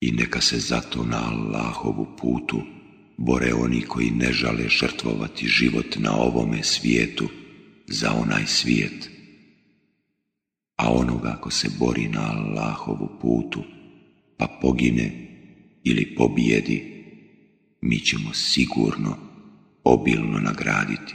i neka se zato na Allahovu putu bore oni koji ne žale žrtvovati život na ovome svijetu za onaj svijet. A onoga ko se bori na Allahovu putu, pa pogine ili pobijedi, mi ćemo sigurno obilno
nagraditi.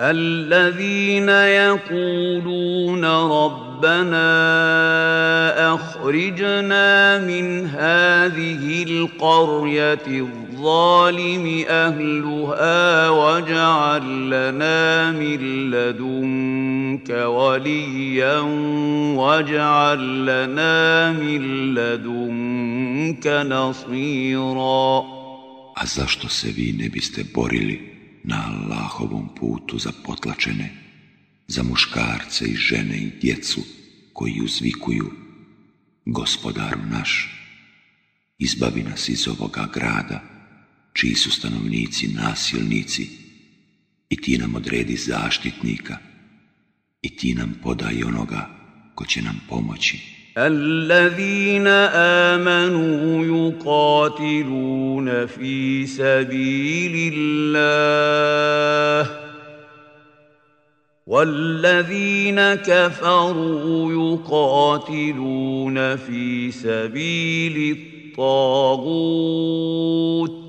الذين يقولون ربنا اخرجنا من هذه القريه الظالم اهلها واجعل لنا من لدنك وليا واجعل لنا من لدنك نصيرا
A zašto se vi ne biste borili na Allahovom putu za potlačene, za muškarce i žene i djecu koji uzvikuju Gospodaru naš, izbavi nas iz ovoga grada, čiji su stanovnici nasilnici i ti nam odredi zaštitnika i ti nam
podaj onoga ko će nam pomoći. الذين امنوا يقاتلون في سبيل الله والذين كفروا يقاتلون في سبيل الطاغوت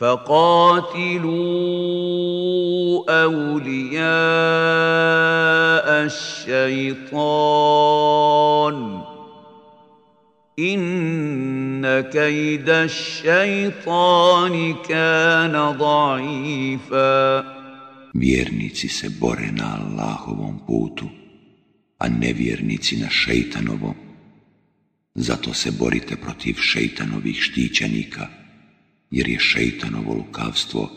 فقاتلوا أولياء الشيطان إن كيد الشيطان كان ضعيفا
Vjernici se bore na Allahovom putu, a ne vjernici na šeitanovom. Zato se borite protiv šeitanovih štićenika – jer je šeitanovo lukavstvo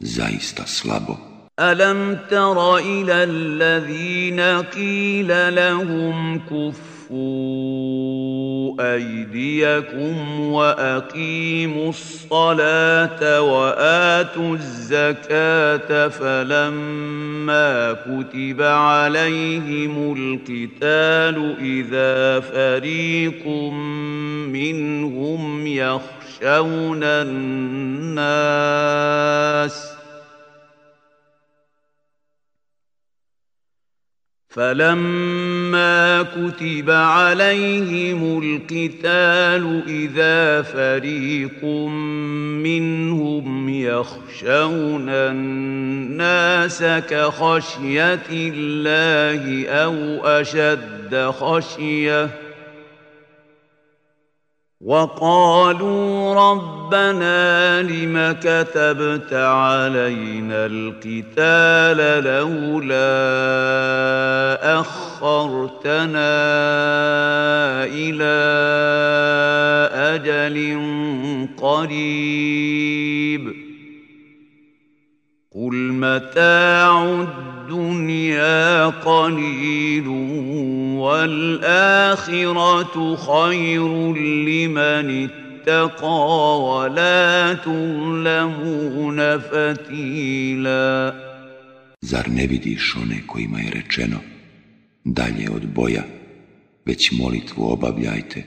zaista slabo.
ألم تر إلى الذين قيل لهم كفوا أيديكم وأقيموا الصلاة وآتوا الزكاة فلما كتب عليهم القتال إذا فريق منهم يخافون يخشون الناس فلما كتب عليهم القتال اذا فريق منهم يخشون الناس كخشيه الله او اشد خشيه وقالوا ربنا لم كتبت علينا القتال لولا اخرتنا الى اجل قريب قل متاع الدنيا قليل والآخرة خير لمن اتقى ولا تظلمون فتيلا
Zar ne vidiš one kojima je rečeno dalje od boja, već molitvu obavljajte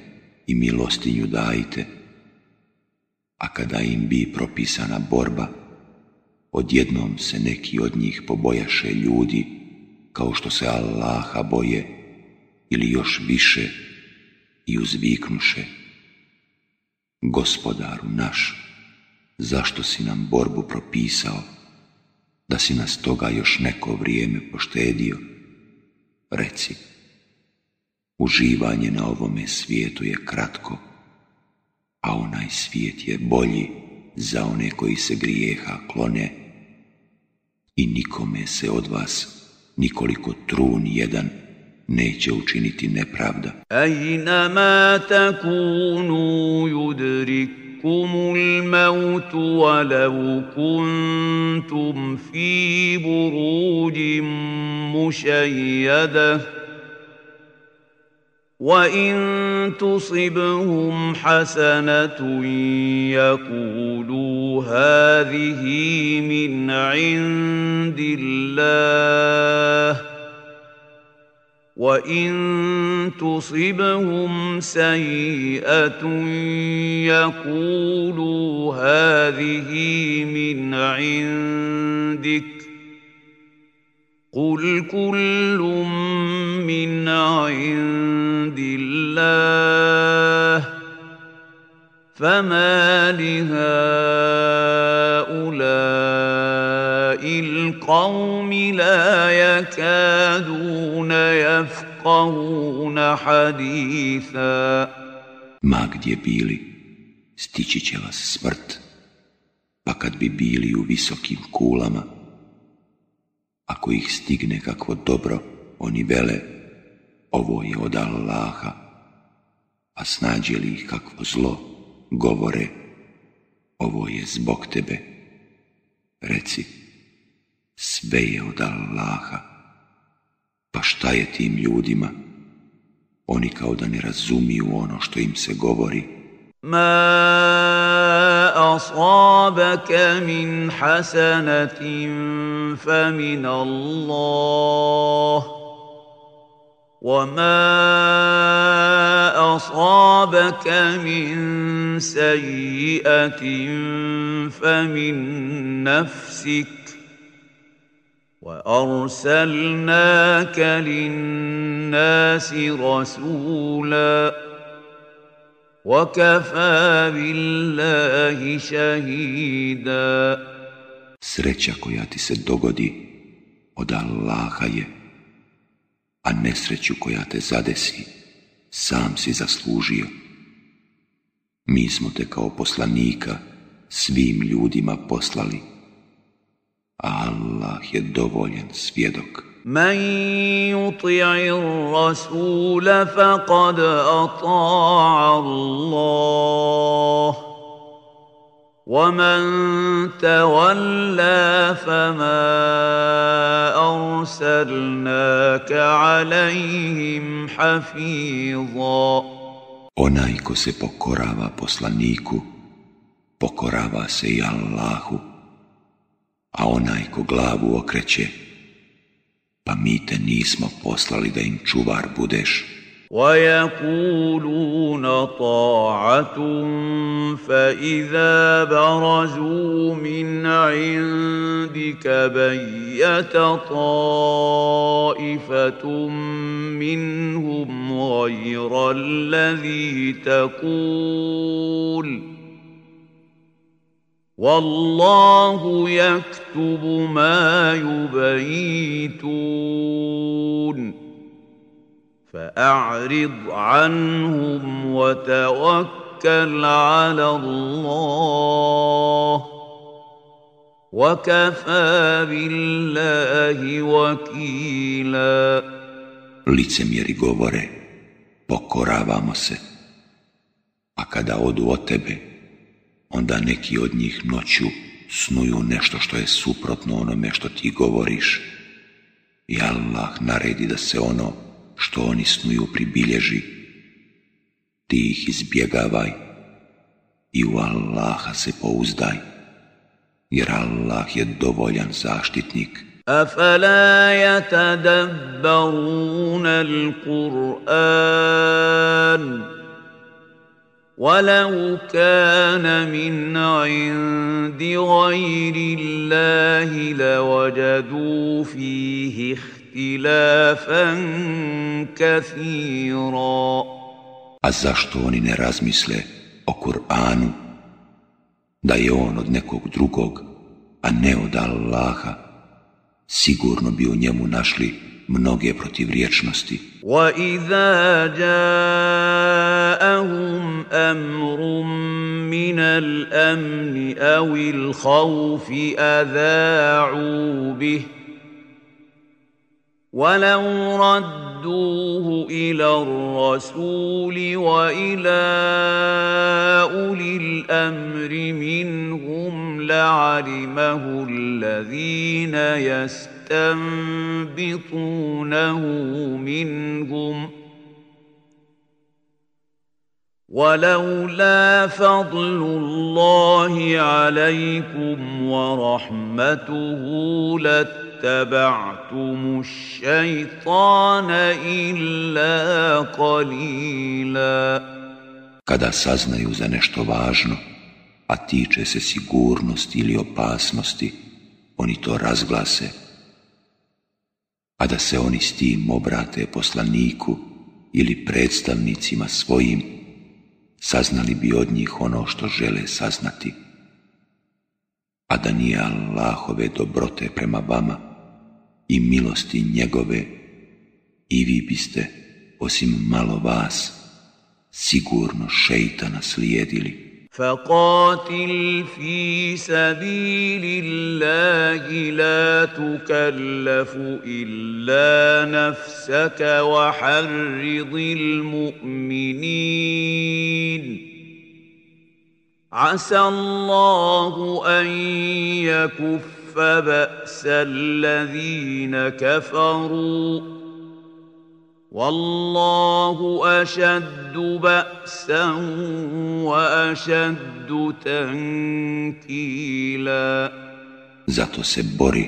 i milostinju dajte, a kada im bi propisana borba, odjednom se neki od njih pobojaše ljudi, kao što se Allaha boje, ili još više, i uzviknuše. Gospodaru naš, zašto si nam borbu propisao, da si nas toga još neko vrijeme poštedio? Reci, uživanje na ovome svijetu je kratko, a onaj svijet je bolji za one koji se grijeha klone, i nikome se od vas nikoliko trun jedan neće učiniti nepravda.
ma takunu yudrikumul mautu walau kuntum fi burujim وان تصبهم حسنه يقولوا هذه من عند الله وان تصبهم سيئه يقولوا هذه من عندك قل كل من عند الله فما لهؤلاء القوم لا يكادون يفقهون حديثا
ما gdje bili, stići će vas smrt, pa kad bi bili u visokim kulama, Ako ih stigne kakvo dobro, oni vele, ovo je od Allaha, a snađe li ih kakvo zlo, govore, ovo je zbog tebe. Reci, sve je od Allaha, pa šta je tim ljudima? Oni kao da ne razumiju ono što im se govori.
أصابك من حسنة فمن الله وما أصابك من سيئة فمن نفسك وأرسلناك للناس رسولاً
Sreća koja ti se dogodi od Allaha je, a nesreću koja te zadesi sam si zaslužio. Mi smo te kao poslanika svim ljudima poslali, a Allah je dovoljen svjedok.
من يطع الرسول فقد اطاع الله ومن تولى فما ارسلناك عليهم حفيظا
Onaj ko se pokorava poslaniku, pokorava se i Allahu, a onaj ko glavu okreće, pa mi te nismo poslali da im čuvar budeš.
ويقولون طاعة فإذا برزوا من عندك بيت طائفة منهم غير الذي تقول ۖ والله يكتب ما يبيتون فاعرض عنهم وتوكل على الله وكفى بالله وكيلا
licemjeri govore pokoravamo se a kada odu od tebe onda neki od njih noću snuju nešto što je suprotno onome što ti govoriš. I Allah naredi da se ono što oni snuju pribilježi. Ti ih izbjegavaj i u Allaha se pouzdaj, jer Allah je dovoljan zaštitnik.
ولو كان من عند غير الله لوجدوا فيه اختلافا كثيرا
A zašto oni ne razmisle o Kur'anu? Da je on od nekog drugog, a ne od Allaha, sigurno bi u njemu našli mnoge protivriječnosti.
وَإِذَا جَاءَهُمْ أَمْرٌ مِّنَ الْأَمْنِ أَوِ الْخَوْفِ أَذَاعُوا بِهِ وَلَوْ رَدَّ ردوه الى الرسول والى اولي الامر منهم لعلمه الذين يستنبطونه منهم ولولا فضل الله عليكم ورحمته لت اتبعتم الشيطان إلا قليلا
Kada saznaju za nešto važno, a tiče se sigurnosti ili opasnosti, oni to razglase. A da se oni s tim obrate poslaniku ili predstavnicima svojim, saznali bi od njih ono što žele saznati a da nije Allahove dobrote prema vama, i milosti njegove i vi biste, osim malo vas, sigurno šeitana slijedili.
فقاتل في سبيل الله لا تكلف الا نفسك وحرض المؤمنين عسى الله ان يكف فَبَأْسَ الَّذِينَ كَفَرُوا وَاللَّهُ أَشَدُّ بَأْسًا وَأَشَدُّ تَنْكِيلًا
Zato se bori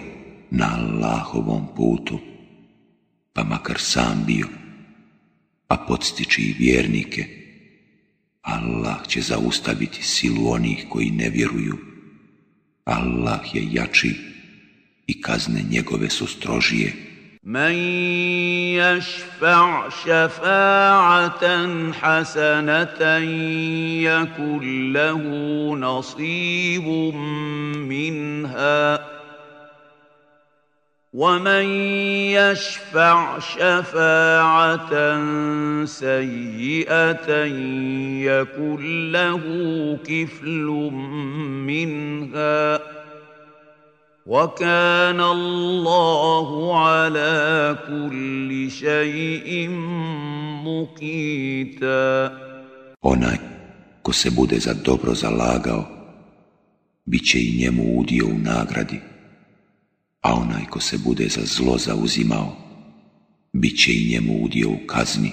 na Allahovom putu, pa makar sam bio, a podstiči i vjernike. Allah će zaustaviti silu onih koji ne vjeruju. Allah je jači i kazne njegove su strožije.
من يشفع شفاعة حسنة يكن له نصيب منها ومن يشفع شفاعه سيئه يكن له كفل منها وكان الله على كل شيء مقيتا
Onaj ko se bude za dobro zalagao, bit i njemu udio u nagradi. a onaj ko se bude za zlo zauzimao, bit će i njemu udio u kazni.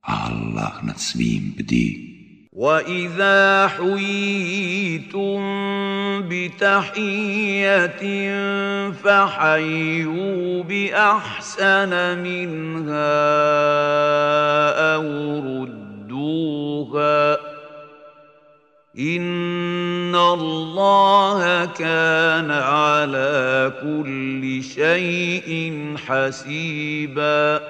Allah nad svim bdi. وَإِذَا
حُيِّيتُمْ بِتَحِيَّةٍ فَحَيُّوا بِأَحْسَنَ مِنْهَا أَوْ رُدُّوهَا Inna Allaha kana ala kulli shay'in hasiba.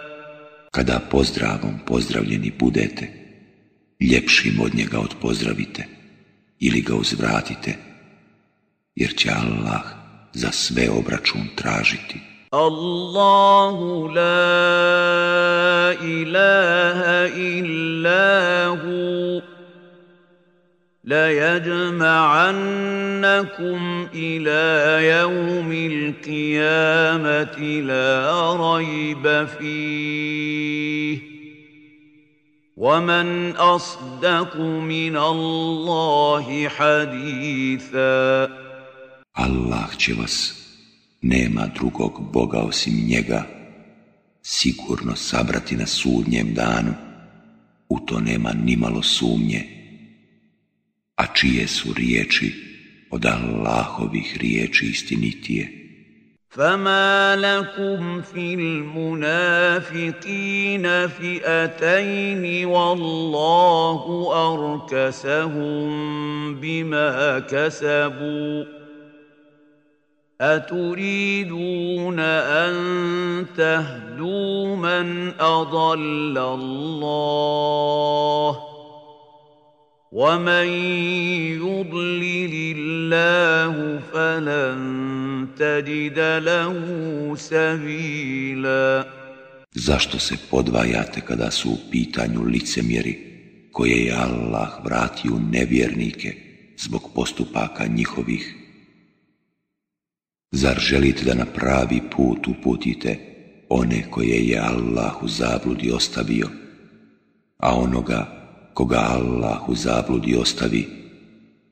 Kada pozdravom pozdravljeni budete, ljepšim od njega odpozdravite ili ga uzvratite, jer će Allah za sve obračun tražiti.
Allahu la ilaha illa hu. La إلى يوم القيامة qiyamati la فيه وَمَنْ أَصْدَقُ مِنَ اللَّهِ حَدِيثًا
Allah će vas, nema drugog Boga osim njega, sigurno sabrati na sudnjem danu. U to nema nimalo sumnje. a čije su riječi od Allahovih riječi istinitije. فما
لكم في المنافقين فئتين والله أركسهم بما كسبوا أتريدون أن تهدوا من أضل الله ومن يضلل الله فلن تجد له سبيلا
Zašto se podvajate kada su u pitanju licemjeri koje je Allah vratio nevjernike zbog postupaka njihovih? Zar želite da na pravi put uputite one koje je Allah u zabludi ostavio, a onoga koga Allah u zabludi ostavi,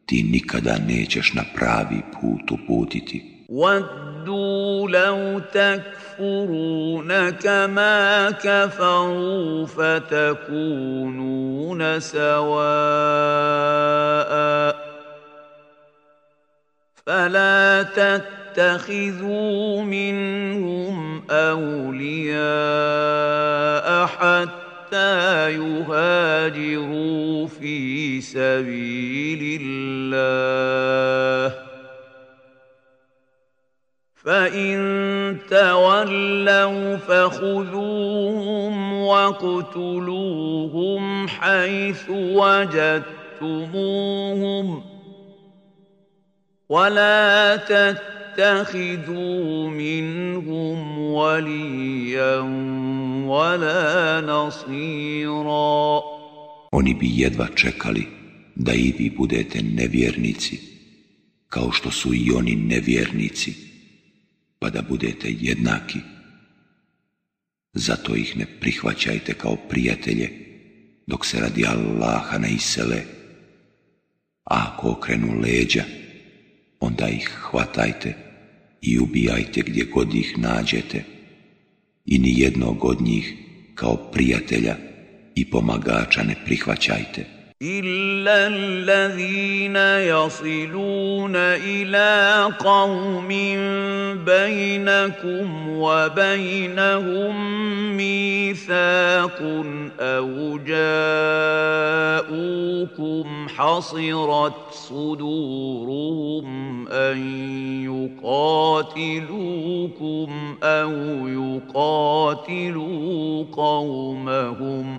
ti nikada nećeš na pravi put uputiti.
وَدُّوا لَوْ تَكْفُرُونَ كَمَا كَفَرُوا فَتَكُونُونَ سَوَاءً فلا تتخذوا منهم اولياء حتى حتى يهاجروا في سبيل الله فإن تولوا فخذوهم واقتلوهم حيث وجدتموهم ولا تتبعوا تَتَّخِذُوا مِنْهُمْ وَلِيًّا
Oni bi jedva čekali da i vi budete nevjernici, kao što su i oni nevjernici, pa da budete jednaki. Zato ih ne prihvaćajte kao prijatelje, dok se radi Allaha ne isele. ako okrenu leđa, onda ih hvatajte i ubijajte gdje god ih nađete i ni jednog od njih kao prijatelja i pomagača ne prihvaćajte. الا
الذين يصلون الى قوم بينكم وبينهم ميثاق او جاءوكم حصرت صدورهم ان يقاتلوكم او يقاتلوا قومهم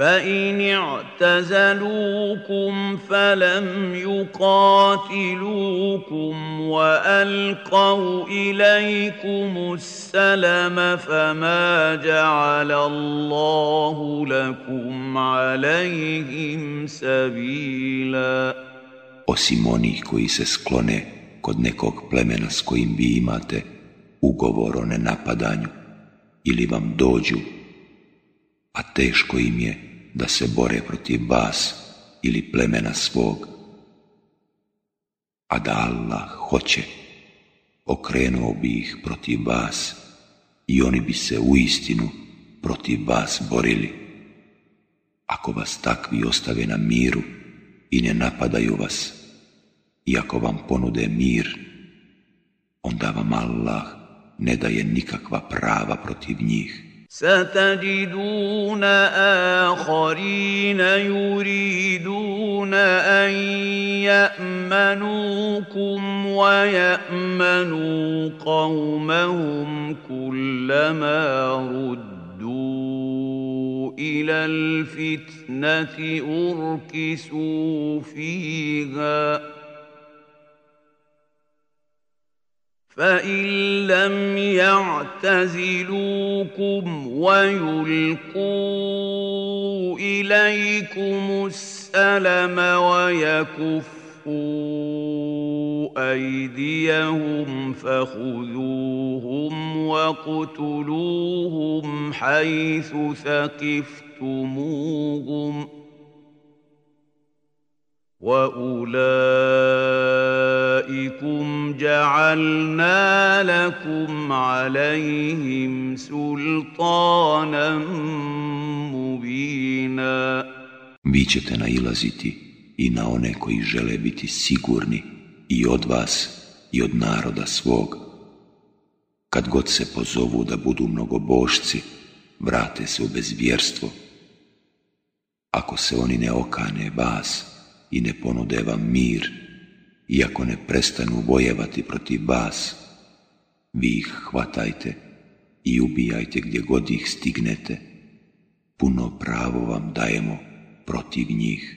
فإن اعتزلوكم فلم يقاتلوكم وألقوا إليكم السلم فما جعل الله لكم عليهم سبيلا
Osim onih koji se sklone kod nekog plemena s kojim vi imate ugovor o nenapadanju ili vam dođu, a teško im je da se bore protiv vas ili plemena svog. A da Allah hoće, okrenuo bi ih protiv vas i oni bi se u istinu protiv vas borili. Ako vas takvi ostave na miru i ne napadaju vas, i ako vam ponude mir, onda vam Allah ne daje nikakva
prava protiv njih. ستجدون اخرين يريدون ان يامنوكم ويامنوا قومهم كلما ردوا الى الفتنه اركسوا فيها فإن لم يعتزلوكم ويلقوا إليكم السلم ويكفوا أيديهم فخذوهم وَاقْتُلُوهُمْ حيث ثقفتموهم ۖ وَأُولَٰئِكُمْ جَعَلْنَا لَكُمْ عَلَيْهِمْ سُلْطَانًا مُبِينًا
Vi ćete nailaziti i na one koji žele biti sigurni i od vas i od naroda svog. Kad god se pozovu da budu mnogobošci, vrate se u bezvjerstvo. Ako se oni ne okane vas, i ne ponude vam mir, iako ne prestanu vojevati protiv vas. Vi ih hvatajte i ubijajte gdje god ih stignete. Puno pravo vam
dajemo protiv njih.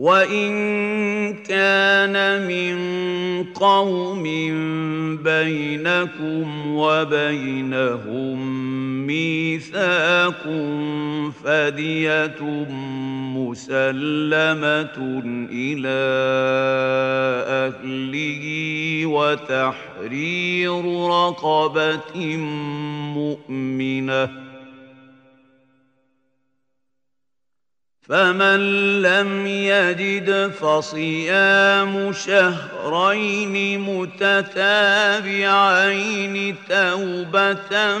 وان كان من قوم بينكم وبينهم ميثاق فديه مسلمه الى اهله وتحرير رقبه مؤمنه فمن لم يجد فصيام شهرين متتابعين توبة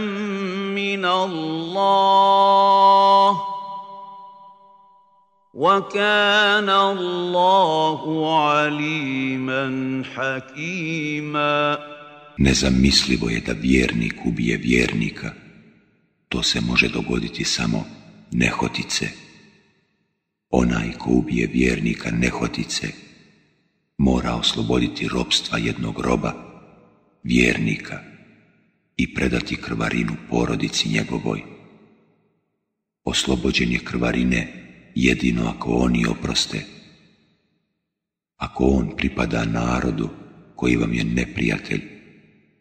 من الله وكان الله عليما حكيما
Nezamislivo je da vjernik ubije vjernika. To se može dogoditi samo nehotice. Onaj ko ubije vjernika nehotice, mora osloboditi robstva jednog roba, vjernika, i predati krvarinu porodici njegovoj. Oslobođen je krvarine jedino ako oni oproste. Ako on pripada narodu koji vam je neprijatelj,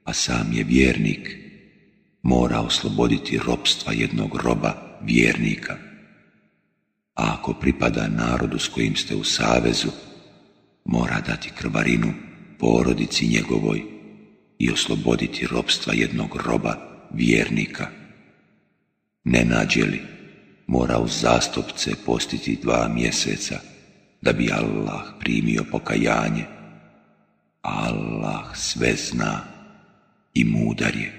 a sam je vjernik, mora osloboditi robstva jednog roba vjernika ako pripada narodu s kojim ste u savezu, mora dati krvarinu porodici njegovoj i osloboditi robstva jednog roba vjernika. Ne nađe li, mora u zastopce postiti dva mjeseca, da bi Allah primio pokajanje. Allah sve zna i
mudar je.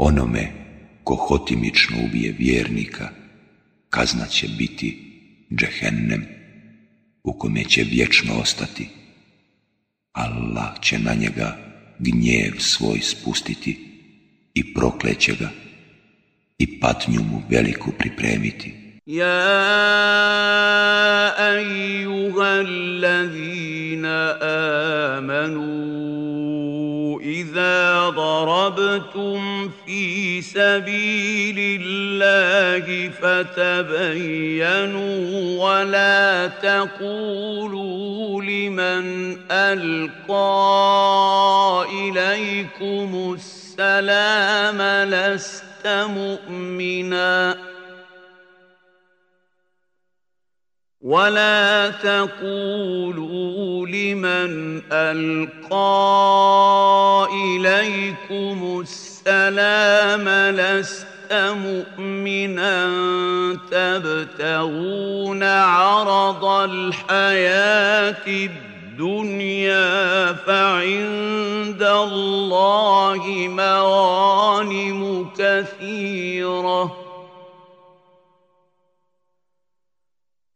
Onome
ko hotimično ubije vjernika, kazna će biti džehennem, u kome će vječno ostati. Allah će na njega gnjev svoj spustiti i prokleće ga i patnju mu veliku pripremiti.
Ja ajuha amanu إذا ضربتم في سبيل الله فتبينوا ولا تقولوا لمن ألقى إليكم السلام لست مؤمناً ولا تقولوا لمن القى اليكم السلام لست مؤمنا تبتغون عرض الحياه الدنيا فعند الله مغانم كثيره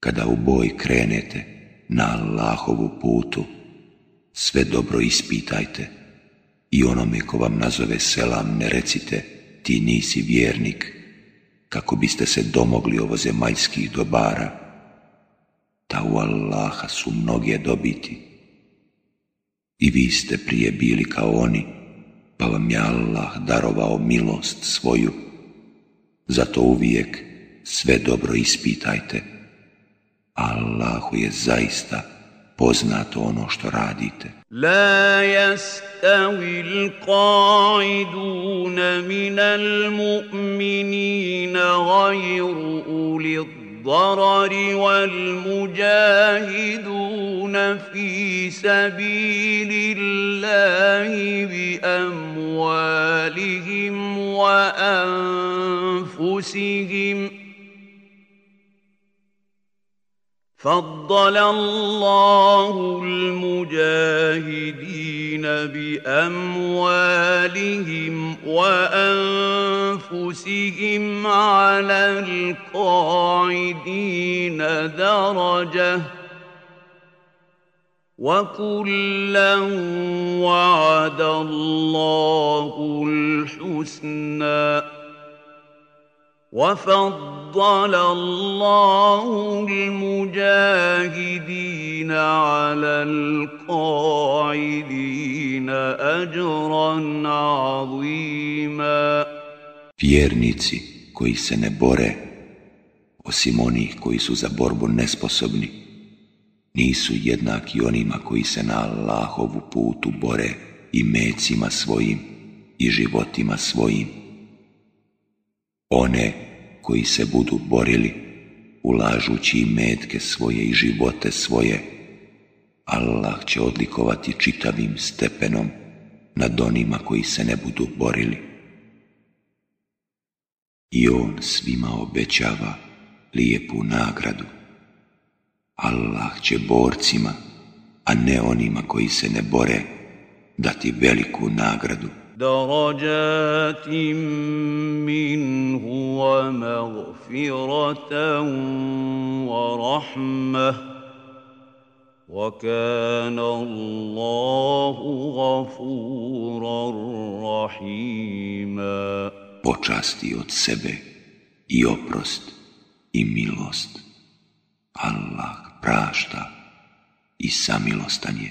kada u boj krenete na Allahovu putu, sve dobro ispitajte i onome ko vam nazove selam ne recite ti nisi vjernik, kako biste se domogli ovozemaljskih dobara, ta u Allaha su mnoge dobiti. I vi ste prije bili kao oni, pa vam je Allah darovao milost svoju, zato uvijek sve dobro ispitajte. Allahu je zaista poznato ono što
radite. La yastawi al-qa'idun min al-mu'minina ghayru ulid الضرر والمجاهدون في سبيل الله بأموالهم وأنفسهم ۖ فضل الله المجاهدين باموالهم وانفسهم على القاعدين درجه وكلا وعد الله الحسنى وفضل الله المجاهدين على القاعدين أجرا عظيما
Vjernici koji se ne bore, osim onih koji su za borbu nesposobni, nisu jednaki onima koji se na Allahovu putu bore i mecima svojim i životima svojim one koji se budu borili, ulažući i metke svoje i živote svoje, Allah će odlikovati čitavim stepenom nad onima koji se ne budu borili. I on svima obećava lijepu nagradu. Allah će borcima, a ne onima koji se ne bore, dati
veliku nagradu. درجات منه ومغفرة ورحمة وكان الله غفورا رحيما
Počasti od sebe i oprost i milost. Allah prašta i samilostan je.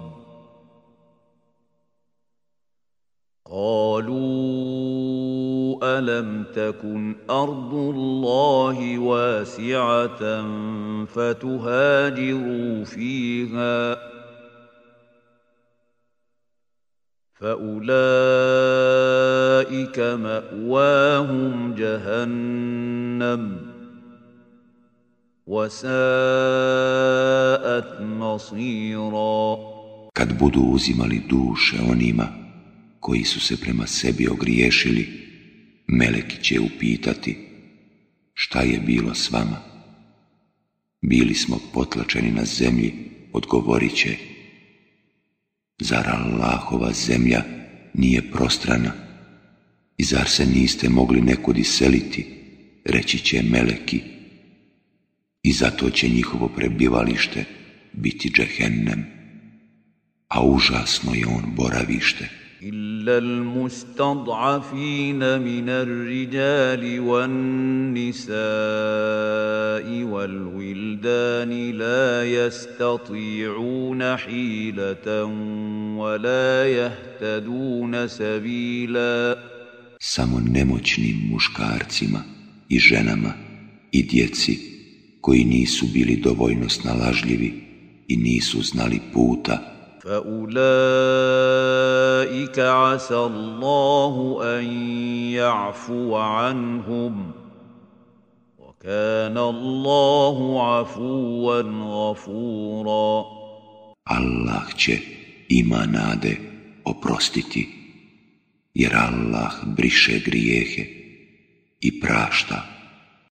قالوا الم تكن ارض الله واسعه فتهاجروا فيها فاولئك ماواهم جهنم وساءت مصيرا
Kad budu uzimali duše onima koji su se prema sebi ogriješili, Meleki će upitati šta je bilo s vama. Bili smo potlačeni na zemlji, odgovorit će. Zar Allahova zemlja nije prostrana? I zar se niste mogli nekud iseliti, reći će Meleki. I zato će njihovo prebivalište biti džehennem, a užasno je on boravište.
إلا المستضعفين من الرجال والنساء والولدان لا يستطيعون حيلة ولا يهتدون سبيلا
Samo nemoćnim muškarcima i ženama i djeci koji nisu bili dovoljno snalažljivi i nisu znali puta
فاولئك عسى الله ان يعفو عنهم وكان الله عفوا غفورا
Allah će ima nade oprostiti, jer Allah briše grijehe i prašta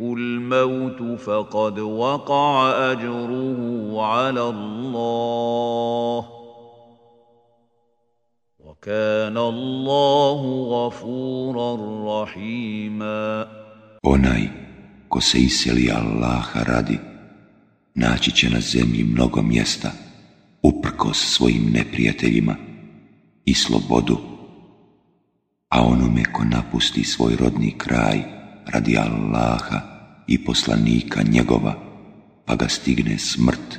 الْمَوْتُ فَقَدْ وَقَعَ أَجْرُهُ عَلَى اللَّهِ وكان الله غفورا Onaj
ko se iseli Allaha radi, naći će na zemlji mnogo mjesta, uprkos svojim neprijateljima i slobodu, a onome ko napusti svoj rodni kraj, radi Allaha i poslanika njegova, pa ga stigne smrt.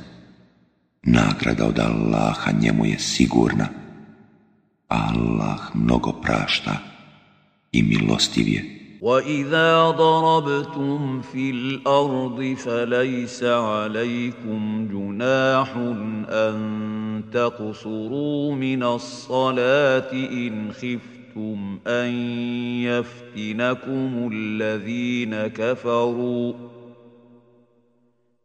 Nagrada od Allaha njemu je sigurna. Allah mnogo prašta i milostiv je.
واذا ضربتم في الارض فليس عليكم جناح ان تقصروا من الصلاه ان خفتم خشيتم أن يفتنكم الذين كفروا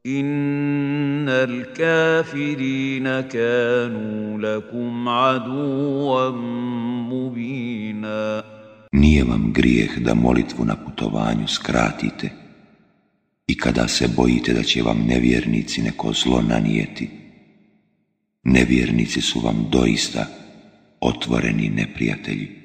إن الكافرين كانوا لكم Nije
vam grijeh da molitvu na putovanju skratite i kada se bojite da će vam nevjernici neko zlo nanijeti. Nevjernici su vam doista otvoreni neprijatelji.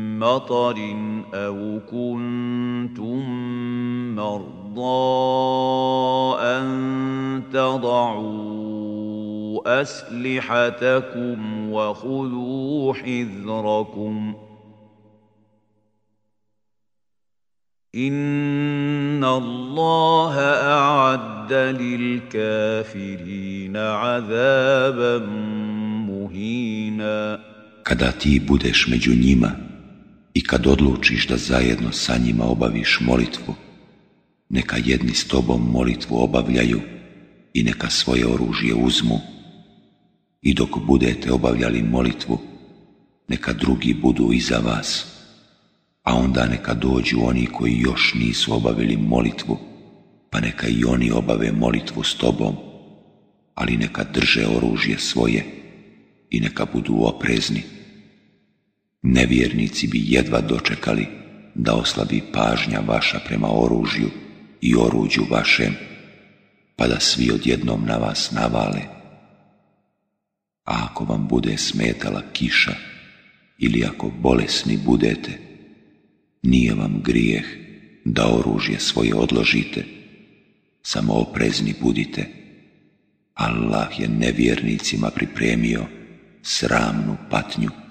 مطر أو كنتم مرضى أن تضعوا أسلحتكم وخذوا حذركم إن الله أعد للكافرين عذابا مهينا Kada ti budeš
među njima, i kad odlučiš da zajedno sa njima obaviš molitvu, neka jedni s tobom molitvu obavljaju i neka svoje oružje uzmu. I dok budete obavljali molitvu, neka drugi budu iza vas, a onda neka dođu oni koji još nisu obavili molitvu, pa neka i oni obave molitvu s tobom, ali neka drže oružje svoje i neka budu oprezni. Nevjernici bi jedva dočekali da oslabi pažnja vaša prema oružju i oruđu vašem, pa da svi odjednom na vas navale. A ako vam bude smetala kiša ili ako bolesni budete, nije vam grijeh da oružje svoje odložite, samo oprezni budite. Allah je nevjernicima pripremio sramnu patnju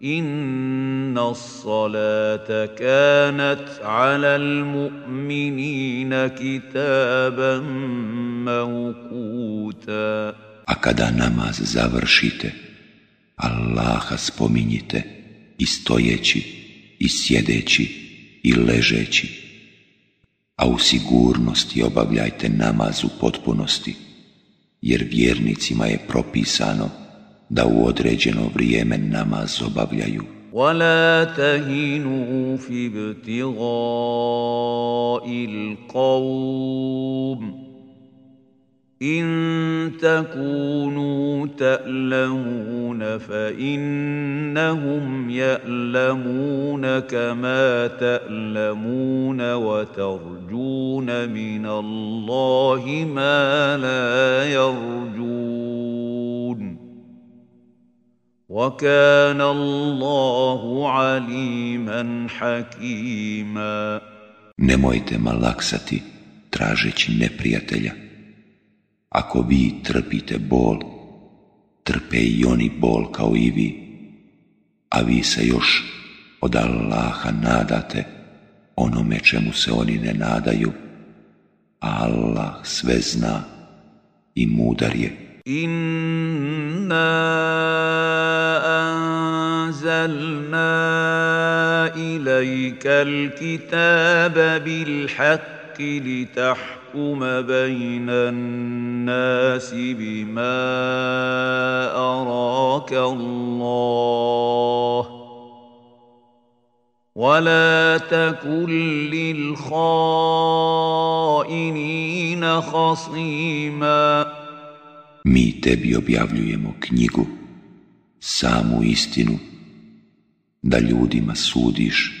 Inna salata kanat ala mu'minina kitaban A
kada namaz završite, Allaha spominjite i stojeći, i sjedeći, i ležeći. A u sigurnosti obavljajte namaz u potpunosti, jer vjernicima je propisano da u određeno vrijeme namaz obavljaju.
ولا تهنوا في ابتغاء القوم إن تكونوا تألمون فإنهم يألمون كما تألمون وترجون من الله ما لا يرجون وَكَانَ اللَّهُ عَلِيمًا حَكِيمًا
Nemojte malaksati tražeći neprijatelja. Ako vi trpite bol, trpe i oni bol kao i vi, a vi se još od Allaha nadate onome čemu se oni ne nadaju, Allah sve zna i mudar je.
Inna أنزلنا إليك الكتاب بالحق لتحكم بين الناس بما أراك الله ولا تكن للخائنين خصيما
Mi tebi objavljujemo knjigu, samu istinu da ljudima sudiš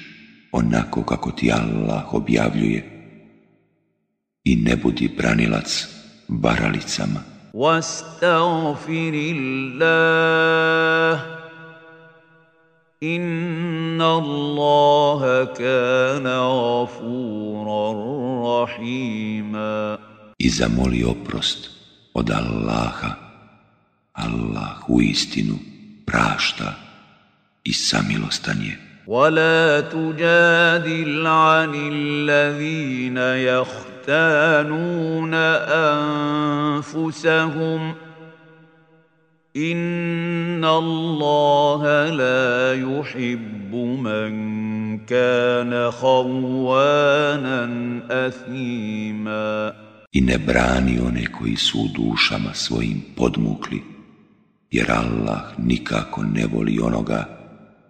onako kako ti Allah objavljuje i ne budi branilac Baralicama I zamoli oprost od Allaha. Allah u istinu prašta i samilostan je.
ولا تجادل عن الذين يختانون أنفسهم إن الله لا يحب من كان خوانا
أثيما I ne brani one koji su u dušama svojim podmukli, jer Allah nikako ne voli onoga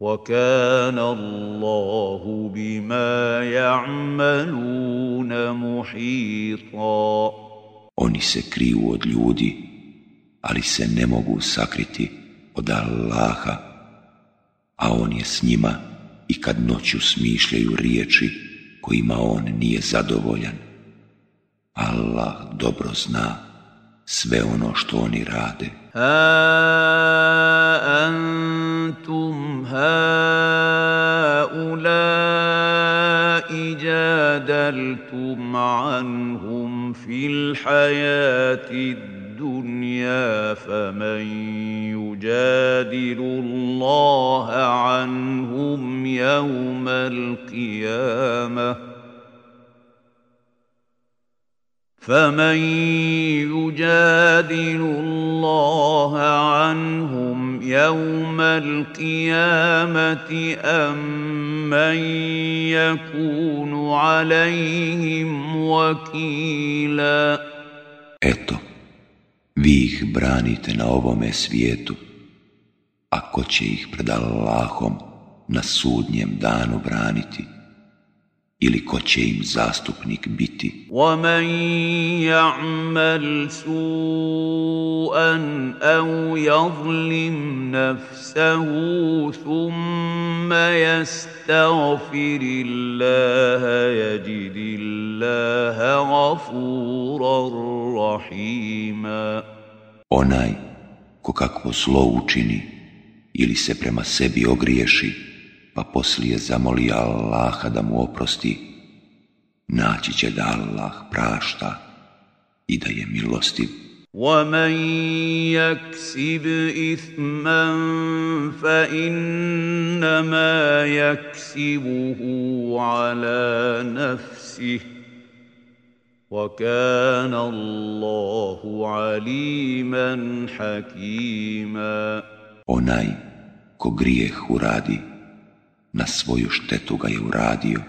وكان الله بما يعملون محيطا
Oni se kriju od ljudi, ali se ne mogu sakriti od Allaha, a On je s njima i kad noću smišljaju riječi kojima On nije zadovoljan. Allah dobro zna sve ono što oni rade.
A, أنتم هؤلاء جادلتم عنهم في الحياة الدنيا فمن يجادل الله عنهم يوم القيامه فمن يجادل الله عنهم Me القيامة amman يكون عليهم وكيلا Eto,
vi ih branite na ovome svijetu, ako će ih pred Allahom na sudnjem danu braniti? ili ko će im zastupnik
biti. وَمَنْ يَعْمَلْ سُوءًا أَوْ يَظْلِمْ نَفْسَهُ ثُمَّ يَسْتَغْفِرِ اللَّهَ يَجِدِ اللَّهَ غَفُورًا رَحِيمًا
Onaj ko kakvo zlo učini ili se prema sebi ogriješi, pa poslije zamoli Allaha da mu oprosti, naći će da Allah prašta i da je milostiv.
وَمَنْ يَكْسِبْ إِثْمًا فَإِنَّمَا يَكْسِبُهُ عَلَى نَفْسِهِ وَكَانَ اللَّهُ عَلِيمًا حَكِيمًا Onaj
ko grijeh uradi, na svoju štetu ga je uradio.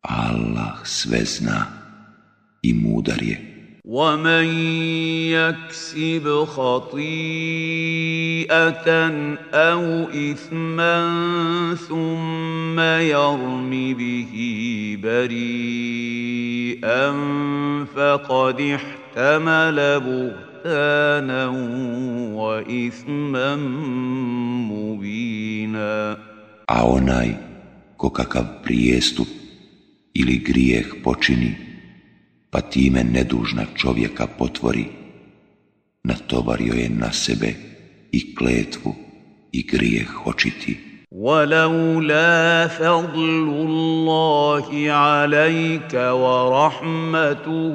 Allah sve zna i
mudar je. ومن يكسب خطيئه او اثما ثم يرم به بريئا فقد احتمل بهتانا واثما مبينا
a onaj ko kakav prijestup ili grijeh počini, pa time nedužna čovjeka potvori, natovario je na sebe i kletvu i
grijeh očiti. ولولا فضل الله عليك ورحمته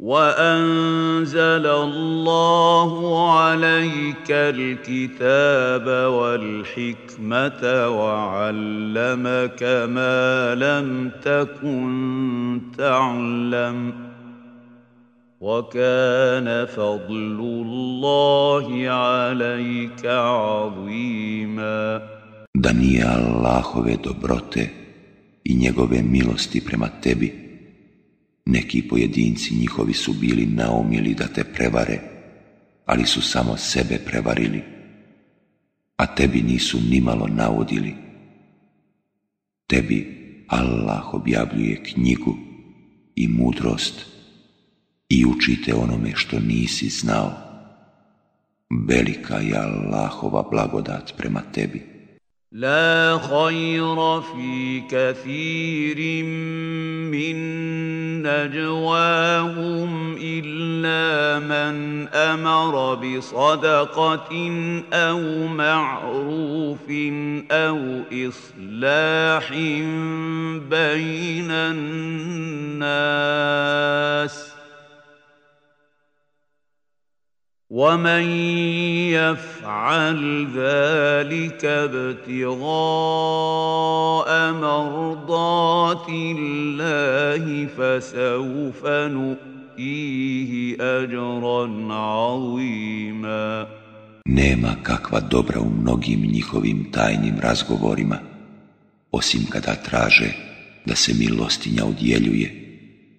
وانزل الله عليك الكتاب والحكمه وعلمك ما لم تكن تعلم وكان فضل الله عليك عظيما
دانيال الله Allahove dobrote i njegove milosti prema tebi, Neki pojedinci njihovi su bili naumili da te prevare, ali su samo sebe prevarili, a tebi nisu nimalo navodili. Tebi Allah objavljuje knjigu i mudrost i učite onome što nisi znao. Velika je Allahova blagodat prema tebi.
لا خير في كثير من نجواهم الا من امر بصدقه او معروف او اصلاح بين الناس ومن يفعل ذلك ابتغاء مرضات الله فسوف نؤتيه أجرا عظيما
Nema kakva dobra u mnogim njihovim tajnim razgovorima, osim kada traže da se milostinja udjeljuje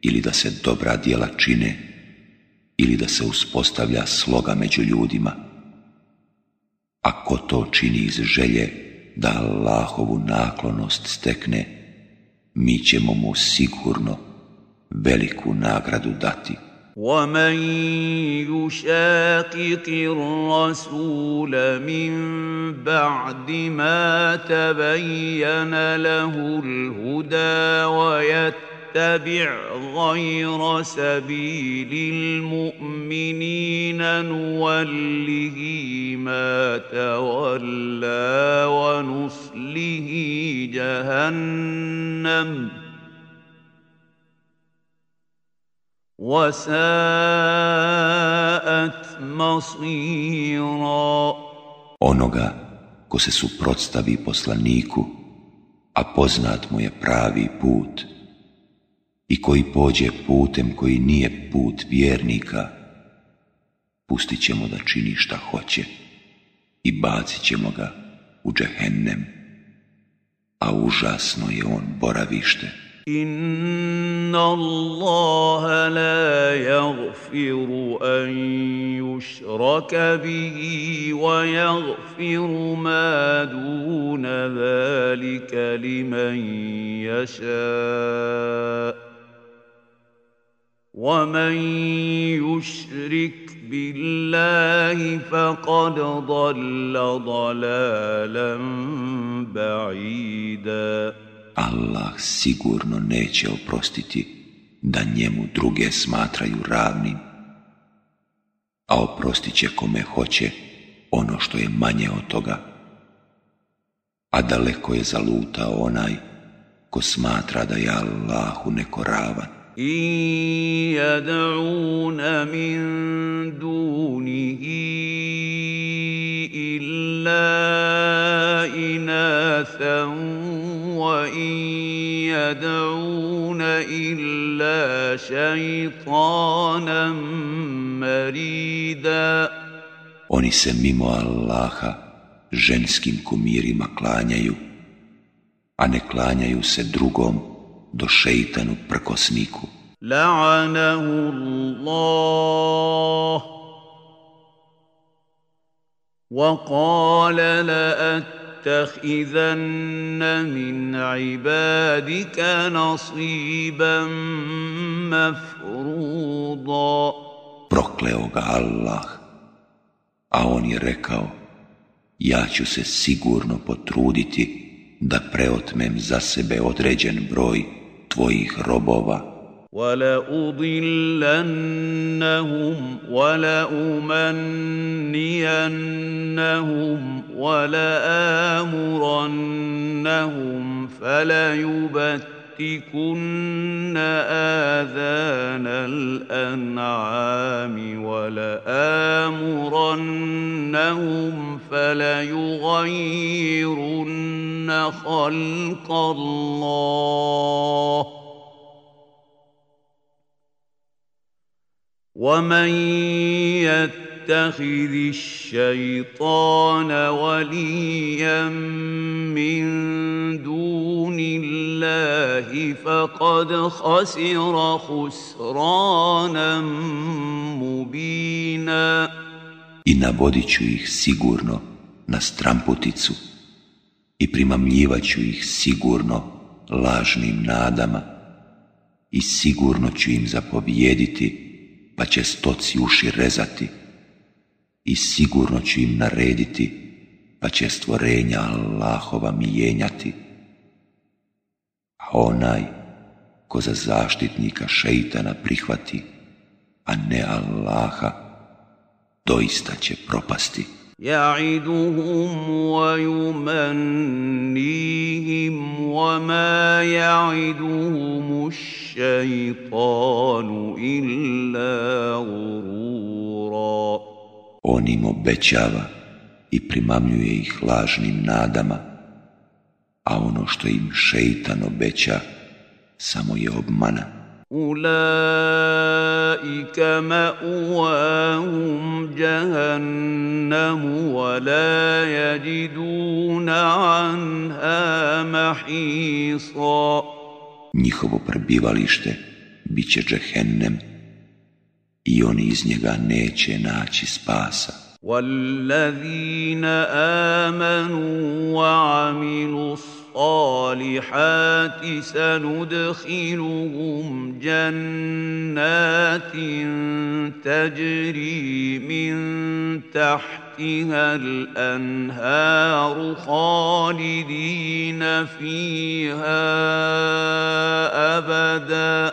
ili da se dobra djela čine ili da se uspostavlja sloga među ljudima. Ako to čini iz želje da Allahovu naklonost stekne, mi ćemo mu sigurno veliku nagradu
dati. ومن يشاقق الرسول من بعد نتبع غير سبيل المؤمنين نوله ما تولى ونصله جهنم وساءت مصيرا
onoga ko se suprotstavi poslaniku, a poznat mu je pravi put – i koji pođe putem koji nije put vjernika, pustit ćemo da čini šta hoće i bacit ćemo ga u džehennem, a užasno je on boravište.
Allaha la yaghfiru an yushraka bihi wa yaghfiru ma dun zalika liman yasha'. ومن يشرك بالله فقد ضل ضلالا بعيدا
Allah sigurno neće oprostiti da njemu druge smatraju ravnim, a oprostit će kome hoće ono što je manje od toga. A daleko je zalutao onaj ko smatra da je Allahu neko ravan. إن يدعون
من دونه إلا إناثا وإن يدعون إلا شيطانا مريدا
Oni se mimo Allaha ženskim kumirima klanjaju, a ne klanjaju se drugom do šeitanu prkosniku.
La'anahu Allah wa qala la'attakhidanna
Prokleo ga Allah, a on je rekao, ja ću se sigurno potruditi da preotmem za sebe određen broj Twoich robowa.
ولأضلنهم ولأمنينهم ولآمرنهم فليبت لآتكن آذان الأنعام ولآمرنهم فليغيرن خلق الله ومن يتق يتخذ الشيطان وليا من دون الله فقد خسر خسرانا
مبينا I navodit ću ih sigurno na stramputicu i primamljivat ću ih sigurno lažnim nadama i sigurno ću im zapovjediti pa će stoci uši rezati i sigurno ću im narediti, pa će stvorenja Allahova mijenjati. A onaj ko za zaštitnika šeitana prihvati, a ne Allaha, doista će propasti.
yumannihim wa ma يعدهم
šeitanu illa gurura. On im obećava i primamljuje ih lažnim nadama, a ono što im šeitan obeća samo je obmana.
Ulaika ma'uahum jahannamu wa la yajiduna anha mahisa.
Njihovo prebivalište bit džehennem, i oni iz njega neće naći spasa.
والذين آمنوا وعملوا الصالحات سندخلهم جنات تجري من تحتها الأنهار خالدين فيها أبداً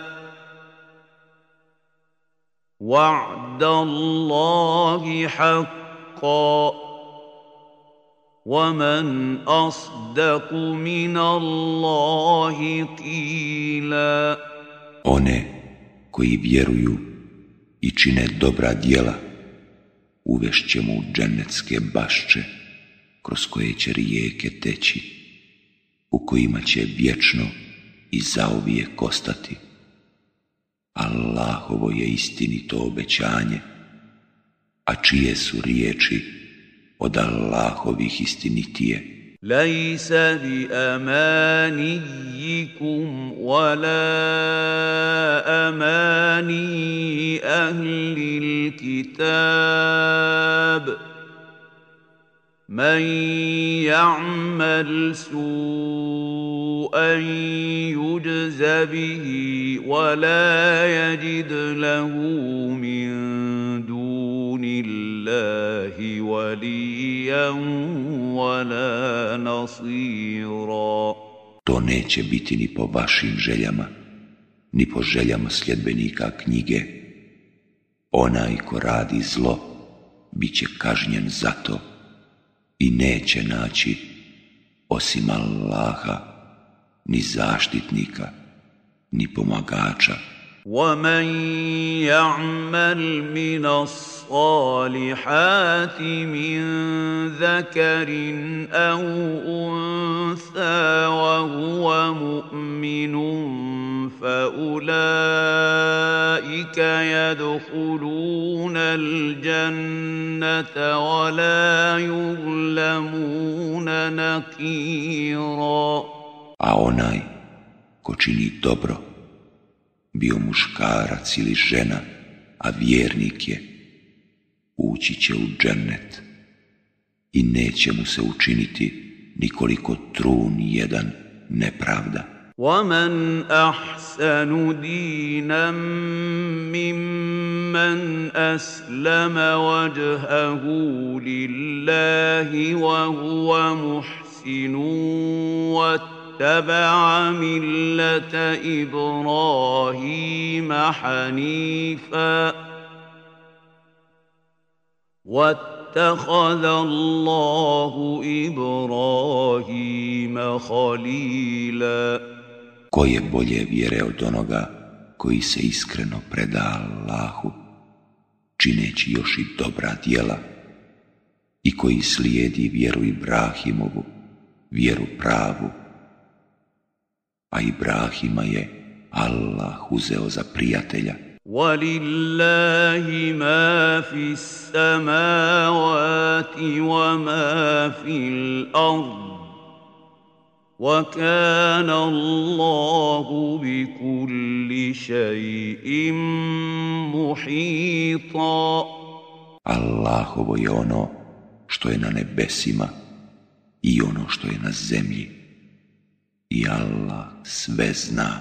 وَعْدَ اللَّهِ حقا وَمَنْ أَصْدَقُ مِنَ اللَّهِ One
koji vjeruju i čine dobra djela, uvešće mu dženecke bašče kroz koje će rijeke teći, u kojima će vječno i zauvijek kostati. Allahovo je istinito obećanje, a čije su riječi od Allahovih istinitije.
bi amanijikum, wala اماني ahlil kitab. من يعمل سوءا يجز به ولا يجد له من دون
الله
وليا ولا نصيرا
To neće biti ni po vašim željama, ni po željama sljedbenika knjige. Onaj ko radi zlo, bit će kažnjen za to. i neće naći osim Allaha ni zaštitnika ni pomagača.
الصالحات من ذكر أو أنثى وهو مؤمن فأولئك يدخلون الجنة ولا يظلمون نقيرا
A onaj ko čini dobro, bio muškarac ili žena, a vjernik je, ući će u džennet i neće mu se učiniti nikoliko trun jedan
nepravda. وَمَنْ أَحْسَنُ دِينًا مِّمَّنْ أَسْلَمَ وَجْهَهُ لِلَّهِ وَهُوَ مُحْسِنٌ وَاتَّبَعَ مِلَّةَ إِبْرَاهِيمَ حَنِيفًا وَاتَّخَذَ اللَّهُ Ibrahima خَلِيلًا
Ko je bolje vjere od onoga koji se iskreno preda Allahu, čineći još i dobra djela, i koji slijedi vjeru Ibrahimovu, vjeru pravu, a Ibrahima je Allah uzeo za prijatelja.
ولله ما في السماوات وما في الارض وكان الله بكل شيء محيطا
Allahovo je ono što je na nebesima i ono što je na zemlji. I Allah sve zna.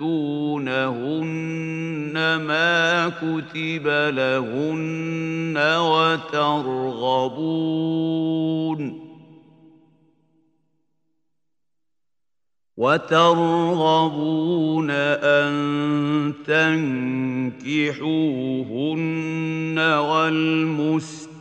يؤتونهن ما كتب لهن وترغبون وترغبون أن تنكحوهن والمسلمين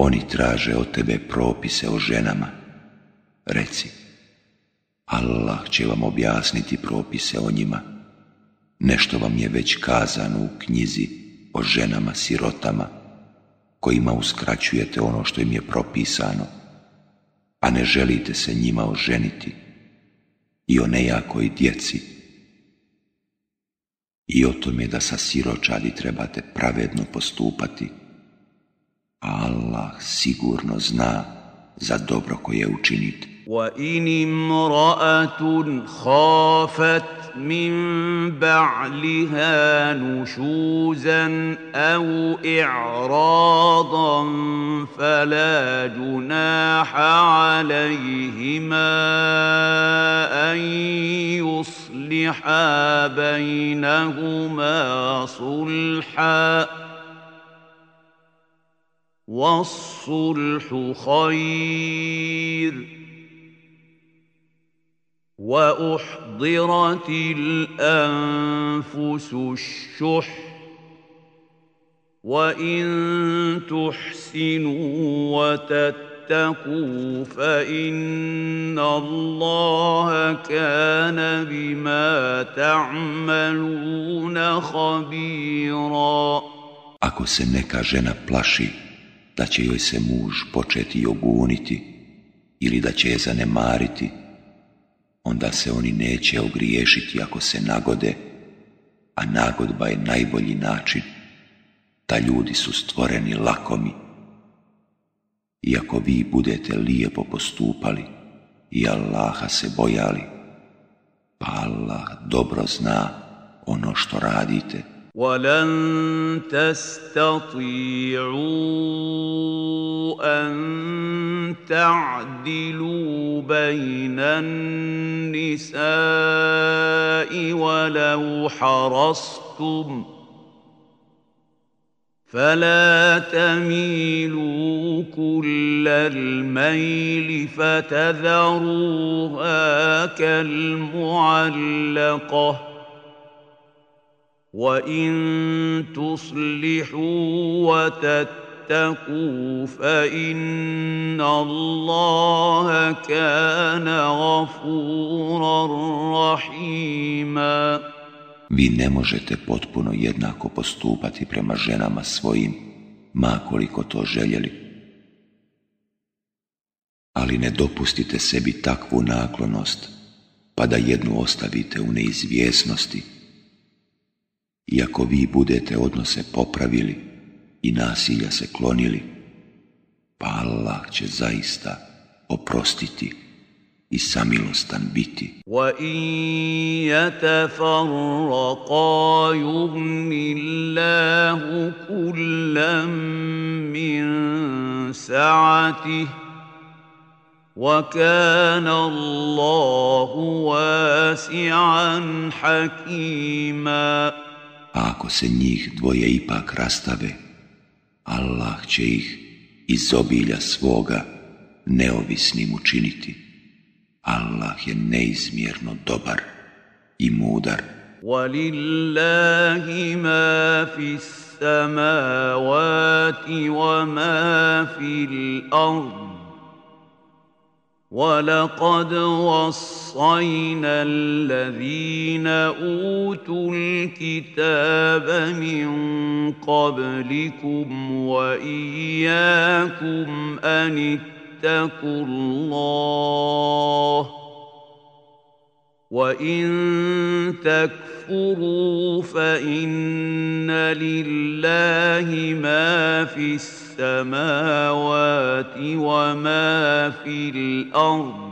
Oni traže od tebe propise o ženama. Reci, Allah će vam objasniti propise o njima. Nešto vam je već kazano u knjizi o ženama sirotama, kojima uskraćujete ono što im je propisano, a ne želite se njima oženiti i o nejakoj djeci i o tome da sa siročadi trebate pravedno postupati Allah sigurno zna za dobro koje učinite.
وَإِنِ امْرَأَةٌ خَافَتْ مِنْ بَعْلِهَا نُشُوزًا أَوْ إِعْرَاضًا فَلَا جُنَاحَ عَلَيْهِمَا أَنْ يُصْلِحَا بَيْنَهُمَا صُلْحًا والصلح خير واحضرت الانفس الشح وان تحسنوا وتتقوا فان الله كان بما تعملون خبيرا
Ako se neka žena plaši da će joj se muž početi oguniti ili da će je zanemariti, onda se oni neće ogriješiti ako se nagode, a nagodba je najbolji način, ta ljudi su stvoreni lakomi. ako vi budete lijepo postupali i Allaha se bojali, pa Allah dobro zna ono što radite.
ولن تستطيعوا ان تعدلوا بين النساء ولو حرصتم فلا تميلوا كل الميل فتذروها كالمعلقه وَإِن تُصْلِحُوا وَتَتَّقُوا فَإِنَّ اللَّهَ كَانَ غَفُورًا رَحِيمًا
Vi ne možete potpuno jednako postupati prema ženama svojim, makoliko koliko to željeli. Ali ne dopustite sebi takvu naklonost, pa da jednu ostavite u neizvjesnosti, iako vi budete odnose popravili i nasilja se klonili, pa Allah će zaista oprostiti i samilostan
biti. Wa in yatafarraqa yughni Allahu kullam min sa'atihi wa kana Allahu wasi'an hakima
a ako se njih dvoje ipak rastave, Allah će ih iz obilja svoga neovisnim učiniti. Allah je neizmjerno dobar
i mudar. وَلِلَّهِ مَا فِي السَّمَاوَاتِ fil ولقد وصينا الذين اوتوا الكتاب من قبلكم واياكم ان اتقوا الله وان تكفروا فان لله ما في السماوات وما في الارض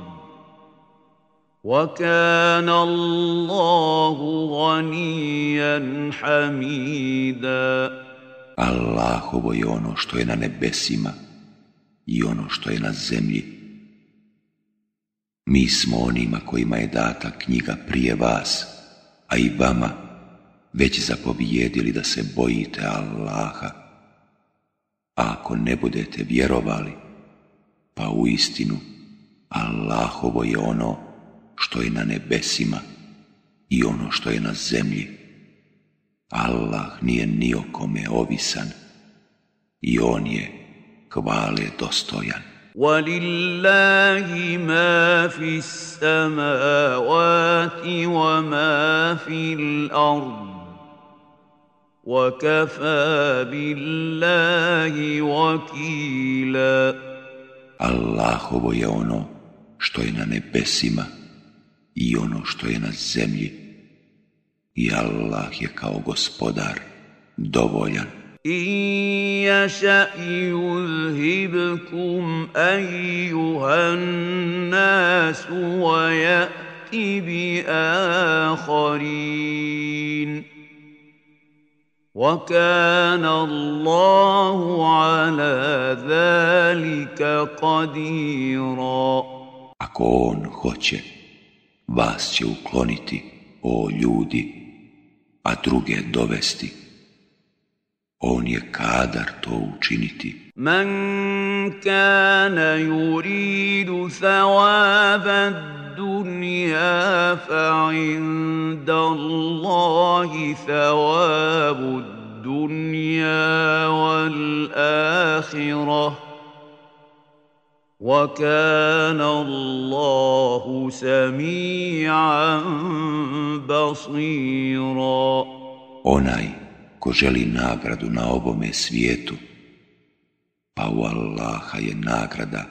وكان الله غنيا حميدا
الله هو ono što je na nebesima i ono što je na zemlji Mi smo onima kojima je data knjiga prije vas, a i vama već zapobijedili da se bojite Allaha. A ako ne budete vjerovali, pa u istinu Allahovo je ono što je na nebesima i ono što je na zemlji. Allah nije ni o kome ovisan i on je hvale dostojan.
وَلِلَّهِ مَا فِي السَّمَاوَاتِ وَمَا فِي الْأَرْضِ وَكَفَى بِاللَّهِ وَكِيلًا
Allahovo je ono što je na nebesima i ono što je na zemlji. I Allah je kao gospodar dovoljan.
إن يشأ يذهبكم أيها الناس ويأت بآخرين وكان الله على ذلك قديرا
Ako on hoće, vas će ukloniti, o ljudi, a druge dovesti on je
kadar to učiniti. Man kana yuridu thawaba dunya fa inda Allahi thawabu dunya wal ahirah. وكان الله سميعا بصيرا
Onaj ko želi nagradu na ovome svijetu, pa u Allaha je nagrada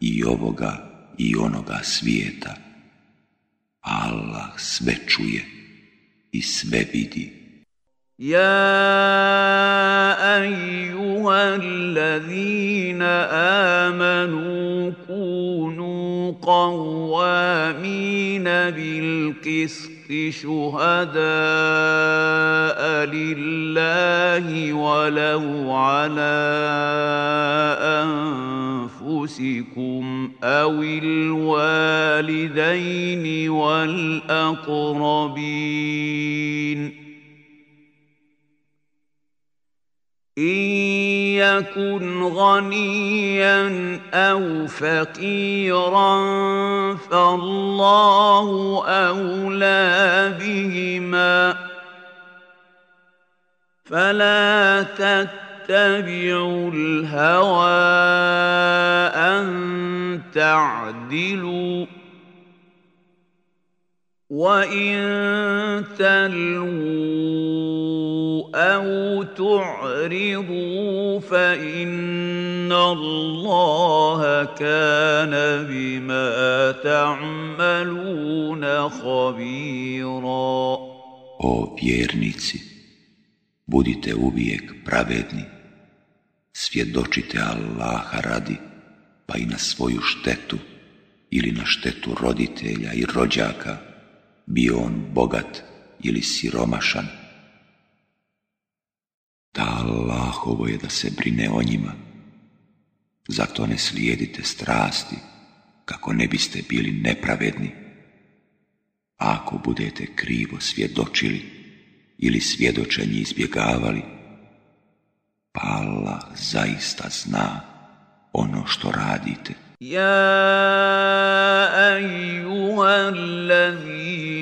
i ovoga i onoga svijeta. Allah sve čuje i sve vidi.
يا ايها الذين امنوا كونوا شهداء لله ولو على أنفسكم أو الوالدين والأقربين ۖ إن يكن غنيا أو فقيرا فالله أولى بهما فلا تتبعوا الهوى أن تعدلوا وَإِن تَلْوُوا أَوْ تُعْرِضُوا فَإِنَّ اللَّهَ كَانَ بِمَا تَعْمَلُونَ خَبِيرًا
O vjernici, budite uvijek pravedni, svjedočite Allaha radi, pa i na svoju štetu ili na štetu roditelja i rođaka, bio on bogat ili siromašan. Ta Allahovo je da se brine o njima. Zato ne slijedite strasti, kako ne biste bili nepravedni. Ako budete krivo svjedočili ili svjedočenje izbjegavali, pa Allah zaista zna ono što radite.
Ja,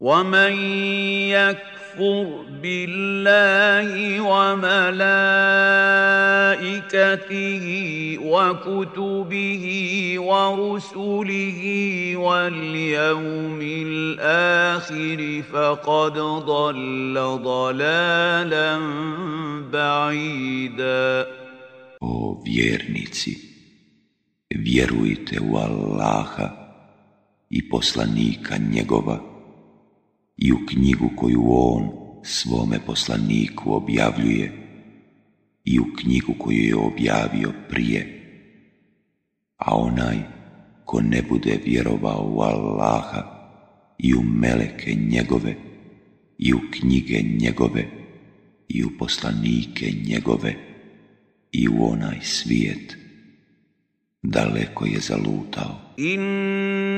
ومن يكفر بالله وملائكته وكتبه ورسله واليوم الاخر فقد ضل ضلالا بعيدا او
vjernici, vjerujte u Allaha i poslanika njegova i u knjigu koju on svome poslaniku objavljuje i u knjigu koju je objavio prije. A onaj ko ne bude vjerovao u Allaha i u meleke njegove i u knjige njegove i u poslanike njegove i u onaj svijet, daleko je zalutao.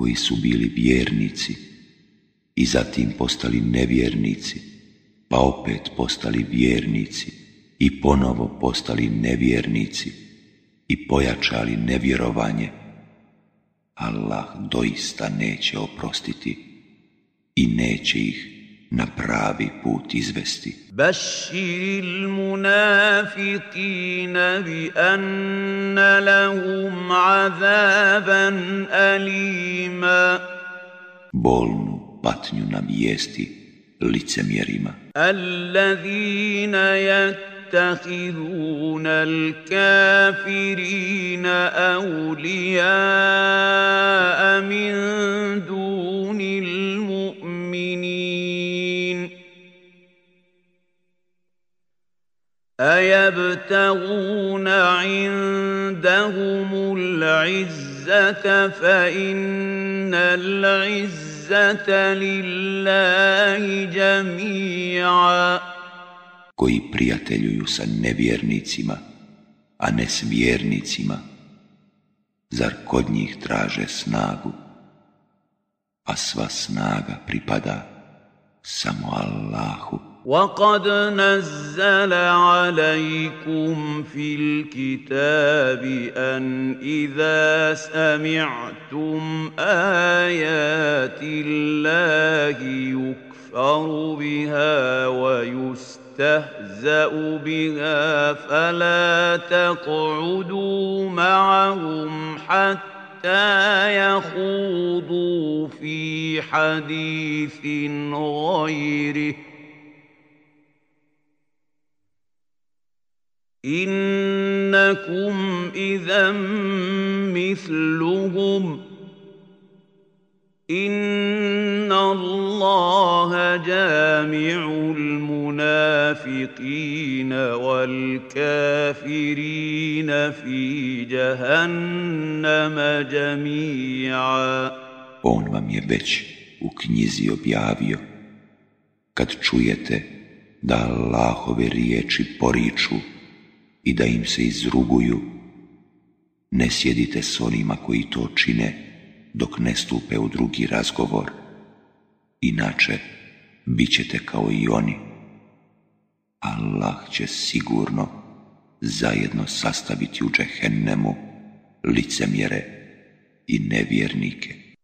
koji su bili vjernici i zatim postali nevjernici, pa opet postali vjernici i ponovo postali nevjernici i pojačali nevjerovanje, Allah doista neće oprostiti i neće ih na pravi put izvesti. Baširil
munafikina bi anna lahum azaban alima.
Bolnu patnju nam jesti licemjerima.
Allazina jat يتخذون الكافرين أولياء من دون المؤمنين أَيَبْتَغُونَ عندهم الْعِزَّةَ فَإِنَّ الْعِزَّةَ لله جميعا
koji prijateljuju sa nevjernicima, a ne s vjernicima, zar kod njih traže snagu, a sva snaga pripada
samo Allahu. وقد نزل عليكم في الكتاب ان اذا سمعتم ايات الله يكفر بها ويستهزا بها فلا تقعدوا معهم حتى حتى يخوضوا في حديث غيره انكم اذا مثلهم ان الله جامع المنافقين والكافرين في جهنم جميعا
On vam je već u knjizi objavio, kad čujete da Allahove riječi poriču, i da im se izruguju. Ne sjedite s onima koji to čine dok ne stupe u drugi razgovor, inače bit ćete kao i oni. Allah će sigurno zajedno sastaviti u džehennemu licemjere i
nevjernike.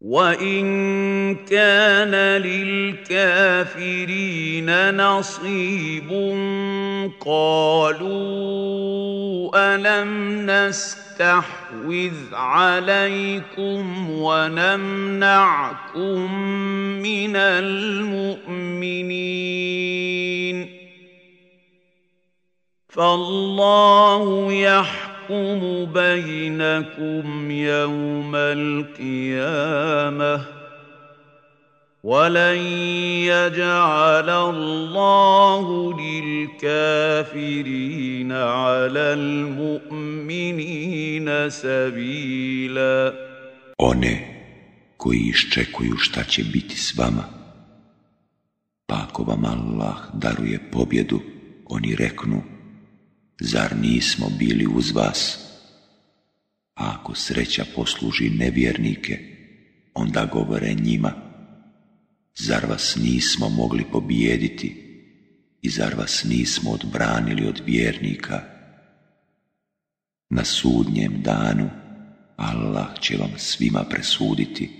وان كان للكافرين نصيب قالوا الم نستحوذ عليكم ونمنعكم من المؤمنين فالله يحب يحكم بينكم يوم القيامه ولن يجعل الله للكافرين على المؤمنين سبيلا
One koji iščekuju šta će biti s vama, pa ako vam Allah daruje pobjedu, oni reknu – zar nismo bili uz vas? a Ako sreća posluži nevjernike, onda govore njima, zar vas nismo mogli pobijediti i zar vas nismo odbranili od vjernika? Na sudnjem danu Allah će vam svima presuditi,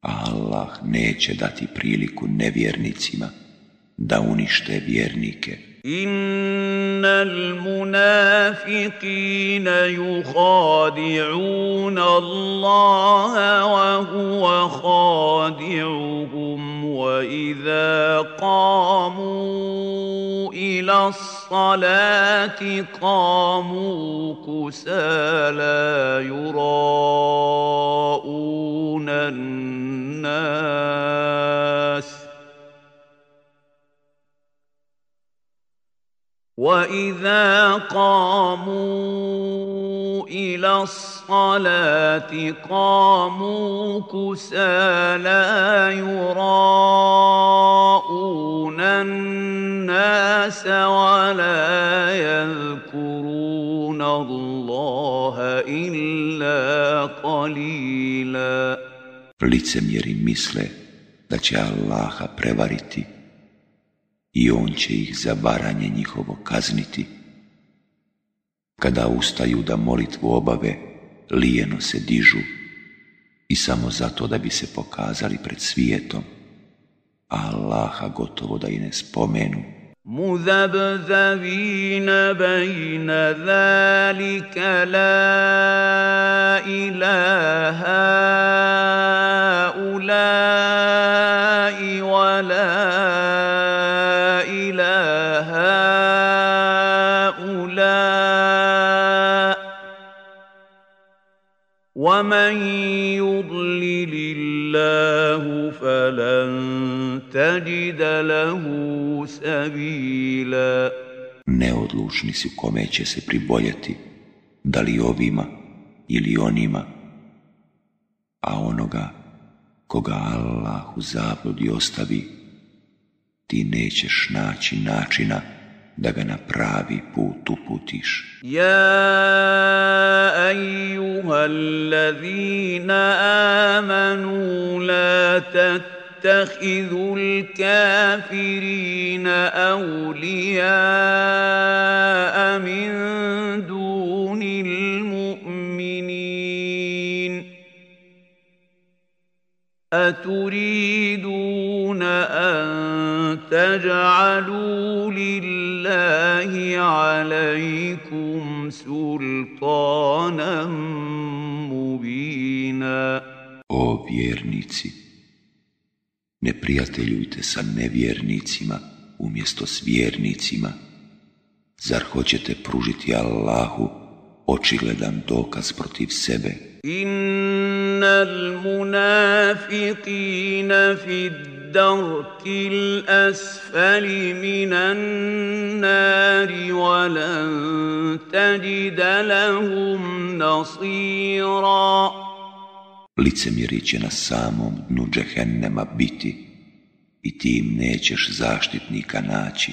Allah neće dati priliku nevjernicima da unište vjernike.
إن المنافقين يخادعون الله وهو خادعهم وإذا قاموا إلى الصلاة قاموا كسالى يراءون الناس واذا قاموا الى الصلاه قاموا لا يراءون الناس ولا يذكرون الله الا قليلا
licemjeri misle da će Allaha prevariti i on će ih za njihovo kazniti. Kada ustaju da molitvu obave, lijeno se dižu i samo zato da bi se pokazali pred svijetom, Allaha gotovo da i ne spomenu.
Muzabzavina bejna zalika la ilaha ومن يضلل الله فلن تجد
Neodlučni si kome će se priboljeti, da li ovima ili onima, a onoga koga Allah u zabludi ostavi, ti nećeš naći načina da ga na pravi
put uputiš. Ja, allazina amanu la تتخذوا الكافرين أولياء من دون المؤمنين أتريدون أن تجعلوا لله الله عليكم
O vjernici, ne prijateljujte sa nevjernicima umjesto s vjernicima. Zar hoćete pružiti Allahu očigledan dokaz protiv sebe? Innal
munafiqina fid الدرك الأسفل من النار ولن تجد لهم
نصيرا Licemjeri će na samom dnu džehennema biti i ti im nećeš zaštitnika naći.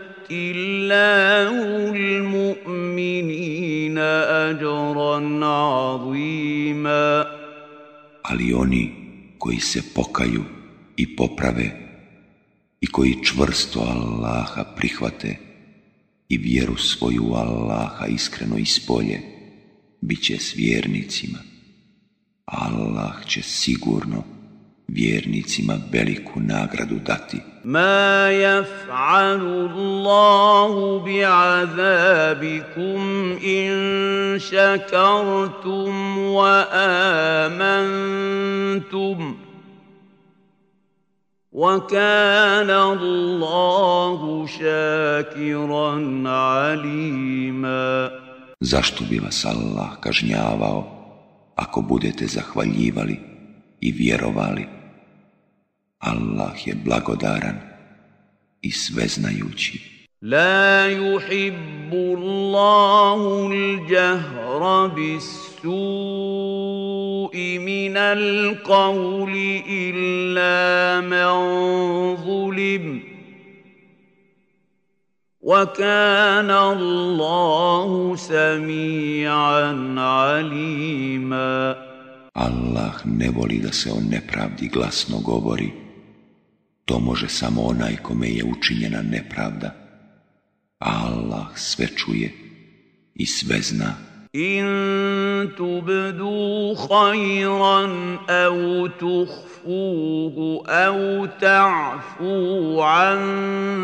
إله المؤمنين ajran
Ali oni koji se pokaju i poprave i koji čvrsto Allaha prihvate i vjeru svoju Allaha iskreno ispolje, bit će s vjernicima. Allah će sigurno vjernicima veliku nagradu
dati. Ma jaf'alu Allahu bi'azabikum in šakartum wa amantum. kana Allahu šakiran alima.
Zašto bi vas Allah kažnjavao ako budete zahvaljivali i vjerovali? Allah je blagodaran i sveznajući.
لا يحب الله الجهر بالسوء من القول إلا من ظلم وكان الله سميعا عليما
Allah ne voli da se o nepravdi glasno govori, To može samo onaj kome je učinjena nepravda. Allah sve čuje i sve zna.
In tubdu khayran au tuhfuhu au ta'fu an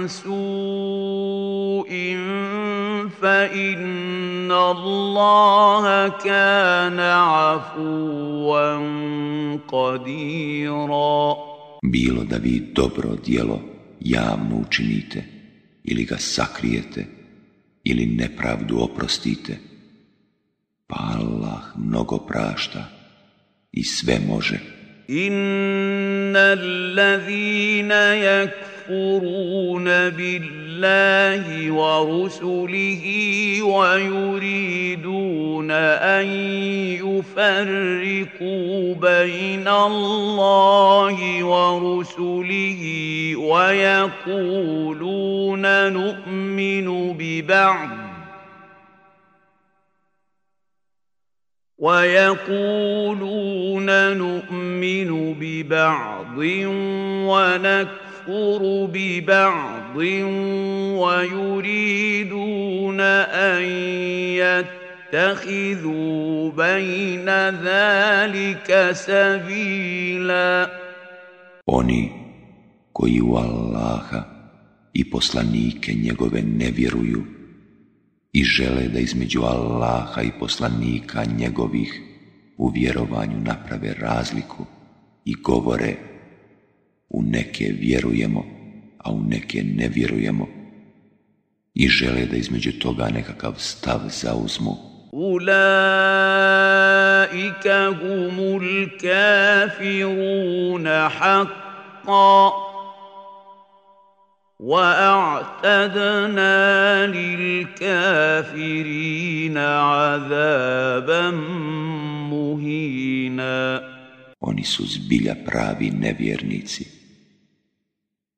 su'in fa inna Allaha kana afuwan qadira. bilo da vi
dobro djelo javno učinite ili ga sakrijete ili nepravdu oprostite. Pa Allah mnogo prašta i sve može.
Inna allazina yakfuruna bil الله ورسله ويريدون أن يفرقوا بين الله ورسله ويقولون نؤمن ببعض ويقولون نؤمن ببعض ونكفر ببعض بعض وَيُرِيدُونَ أَنْ يَتَّخِذُوا بَيْنَ ذَلِكَ سَبِيلًا Oni
koji u Allaha i poslanike njegove ne vjeruju i žele da između Allaha i poslanika njegovih u vjerovanju naprave razliku i govore u neke vjerujemo a u neke ne vjerujemo i žele da između toga nekakav stav zauzmu.
Ulaika humul kafiruna haqqa lil kafirina azaban muhina
Oni su zbilja pravi nevjernici.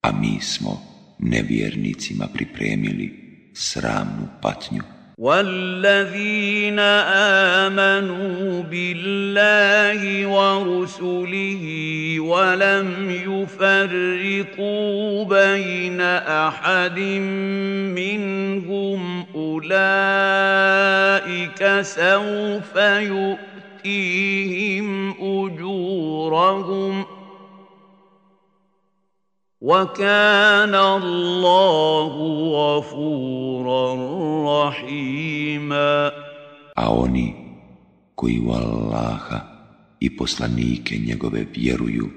a mi smo nevjernicima pripremili sramnu
patnju. والذين آمنوا بالله ورسله ولم يفرقوا بين أحد منهم أولئك سوف يؤتيهم أجورهم ۖ وكان الله غفورا رحيما
A oni koji u Allaha i poslanike njegove vjeruju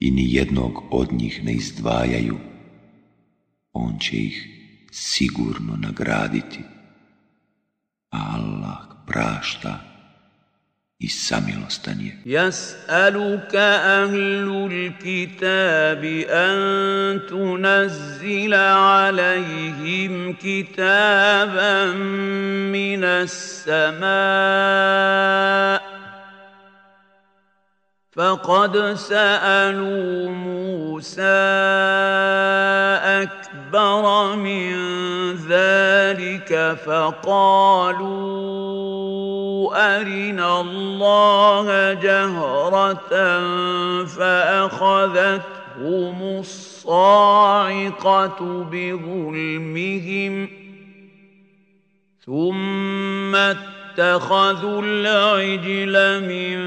i ni jednog od njih ne izdvajaju, on će ih sigurno nagraditi. Allah prašta i samilostan je.
Jas'aluka ahlul kitabi an tunazzila alaihim kitaban minas sama'a. فقد sa'alu Musa أكبر من ذلك فقالوا أرنا الله جهرة فأخذتهم الصاعقة بظلمهم ثم اتخذوا العجل من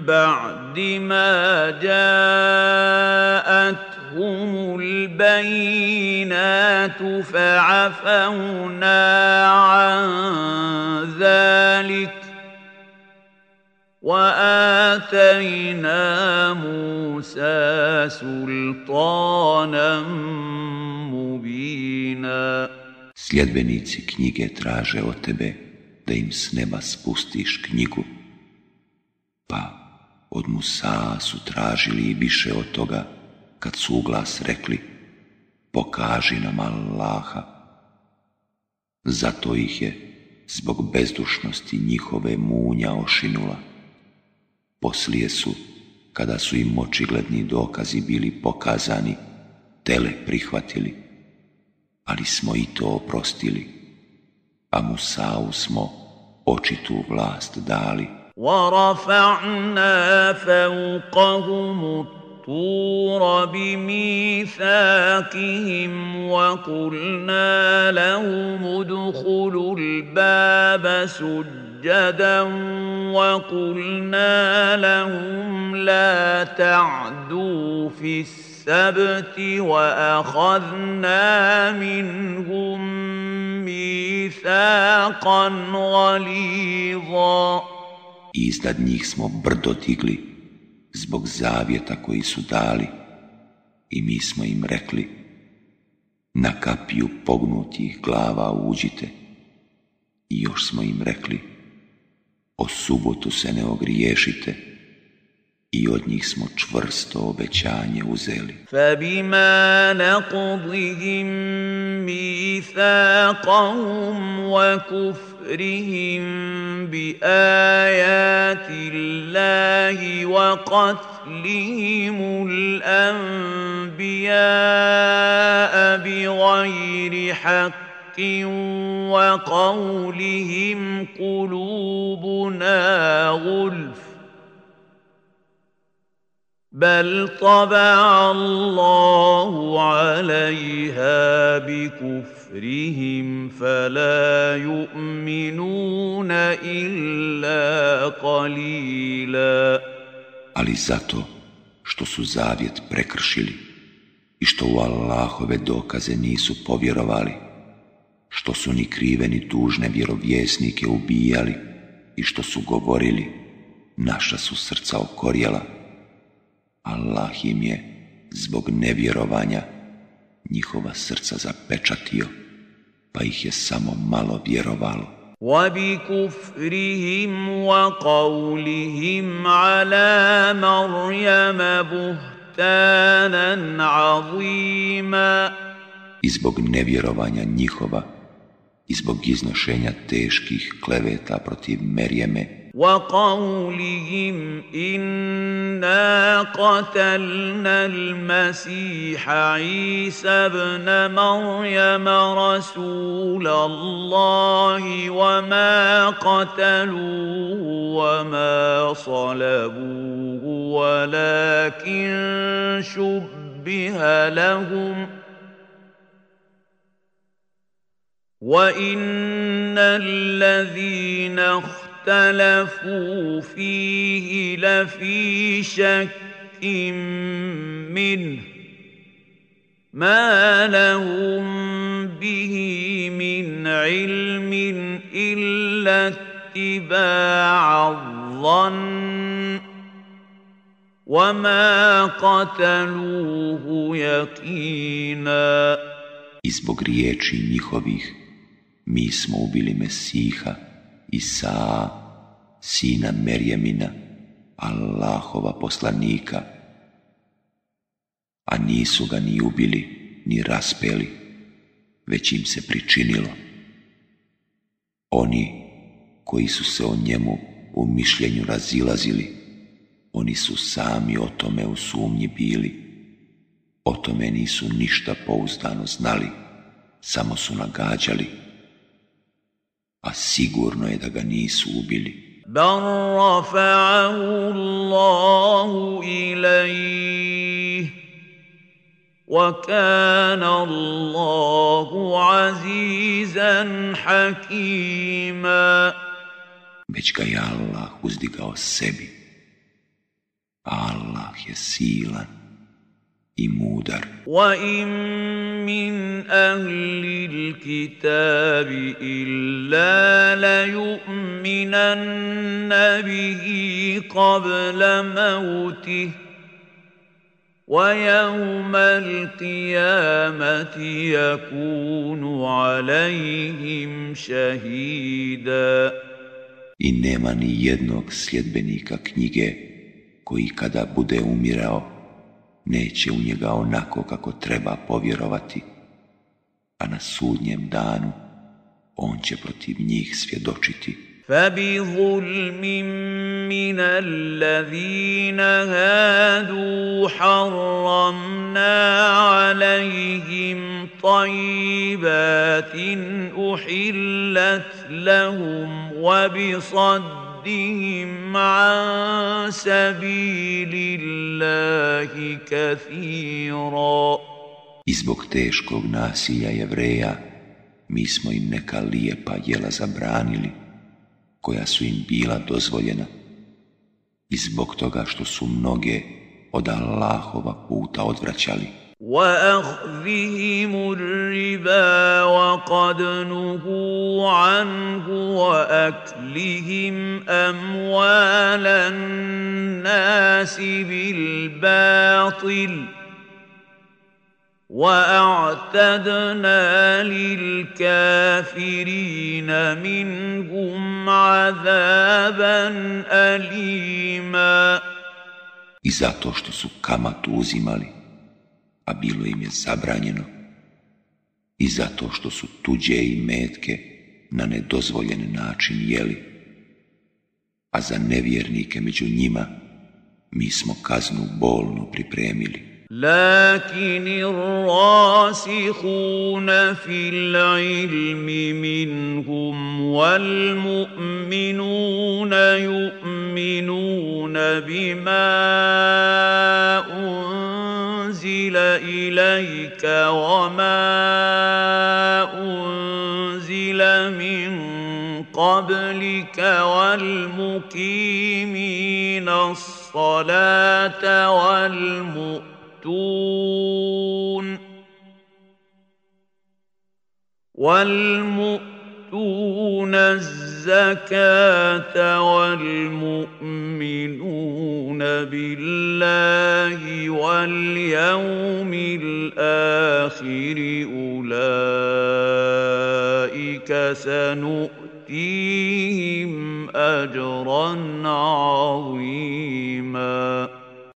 بعد ما جاءتهم البينات فعفونا عن ذلك واتينا موسى سلطانا مبينا
Sljedbenici knjige traže od tebe da im s neba spustiš knjigu. Pa od Musa su tražili i više od toga, kad su glas rekli, pokaži nam Allaha. Zato ih je zbog bezdušnosti njihove munja ošinula. Poslije su, kada su im očigledni dokazi bili pokazani, tele prihvatili, ali smo i to oprostili. a Musa'u smo očitu vlast dali.
وَرَفَعْنَا فَوْقَهُمُ الطور بميثاقهم وقلنا لهم ادخلوا الباب سجدا وقلنا لهم لا تعدوا في السَّبْتِ السبت وأخذنا منهم ميثاقا غليظا
Iznad njih smo brdo digli zbog zavjeta koji su dali i mi smo im rekli na kapiju pognutih glava uđite i još smo im rekli o subotu se ne ogriješite i od njih smo čvrsto obećanje uzeli.
فَبِمَا نَقْضِهِمْ مِيثَاقَهُمْ وَكُفْرِهِمْ بِآيَاتِ اللَّهِ وَقَتْلِهِمُ الْأَنْبِيَاءَ بِغَيْرِ حَقٍّ وقولهم قلوبنا غلف بل طبع الله عليها بكفرهم فلا يؤمنون إلا قليلا
Ali zato što su zavjet prekršili i što u Allahove dokaze nisu povjerovali, što su ni krive ni tužne vjerovjesnike ubijali i što su govorili, naša su srca okorjela Allah im je zbog nevjerovanja njihova srca zapečatio, pa ih je samo malo vjerovalo. I zbog nevjerovanja njihova i zbog iznošenja teških kleveta protiv Merjeme
وقولهم انا قتلنا المسيح عيسى ابن مريم رسول الله وما قتلوه وما صلبوه ولكن شبه لهم ۖ وان الذين اخْتَلَفُوا فِيهِ لَفِي شَكٍّ مِّنْهُ مَا لَهُم بِهِ مِنْ عِلْمٍ إِلَّا اتِّبَاعَ الظَّنِّ وَمَا قَتَلُوهُ يَقِينًا
I zbog riječi njihovih mi smo ubili Mesiha, Isa, sina Merjemina, Allahova poslanika, a nisu ga ni ubili, ni raspeli, već im se pričinilo. Oni koji su se o njemu u mišljenju razilazili, oni su sami o tome u sumnji bili, o tome nisu ništa pouzdano znali, samo su nagađali. a sigurno je da ga nisu ubili.
بل رفعه الله إليه وكان الله عزيزا حكيما
već ga je Allah uzdigao sebi. Allah je silan
i mudar. Wa in min ahli l-kitabi illa la yu'minanna bihi qabla mautih. ويوم القيامة يكون عليهم شهيدا
I nema ni jednog sljedbenika knjige koji kada bude umirao neće u njega onako kako treba povjerovati, a na sudnjem danu on će protiv njih svjedočiti.
فبظلم من الذين هادوا حرمنا عليهم طيبات احلت لهم وبصد عن
I zbog teškog nasilja jevreja mi smo im neka lijepa jela zabranili koja su im bila dozvoljena i zbog toga što su mnoge od Allahova puta odvraćali.
واخذهم الربا وقد نهوا عنه واكلهم اموال الناس بالباطل واعتدنا للكافرين منهم عذابا اليما
I zato što su kamatu uzimali a bilo im je zabranjeno i zato što su tuđe i metke na nedozvoljen način jeli. A za nevjernike među njima mi smo kaznu bolno
pripremili. لكن الراسخون في العلم إليك وما أنزل من قبلك والمقيمين الصلاة والمؤتون والمؤتون الزكاة الزكاة والمؤمنون بالله واليوم الآخر أولئك سنؤتيهم أجرا عظيما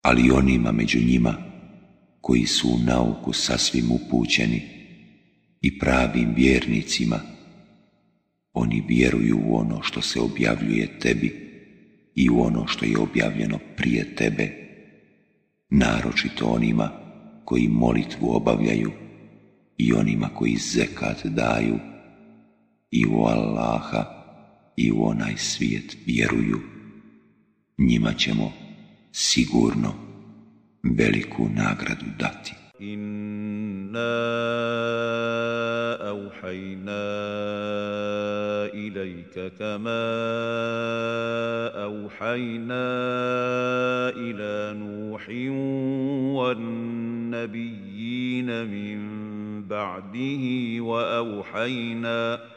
Ali onima među njima koji su u nauku sasvim upućeni i pravim vjernicima – Oni vjeruju u ono što se objavljuje tebi i u ono što je objavljeno prije tebe, naročito onima koji molitvu obavljaju i onima koji zekat daju i u Allaha i u onaj svijet vjeruju. Njima ćemo sigurno veliku nagradu
dati. كما أوحينا إلى نوح والنبيين من بعده وأوحينا إلى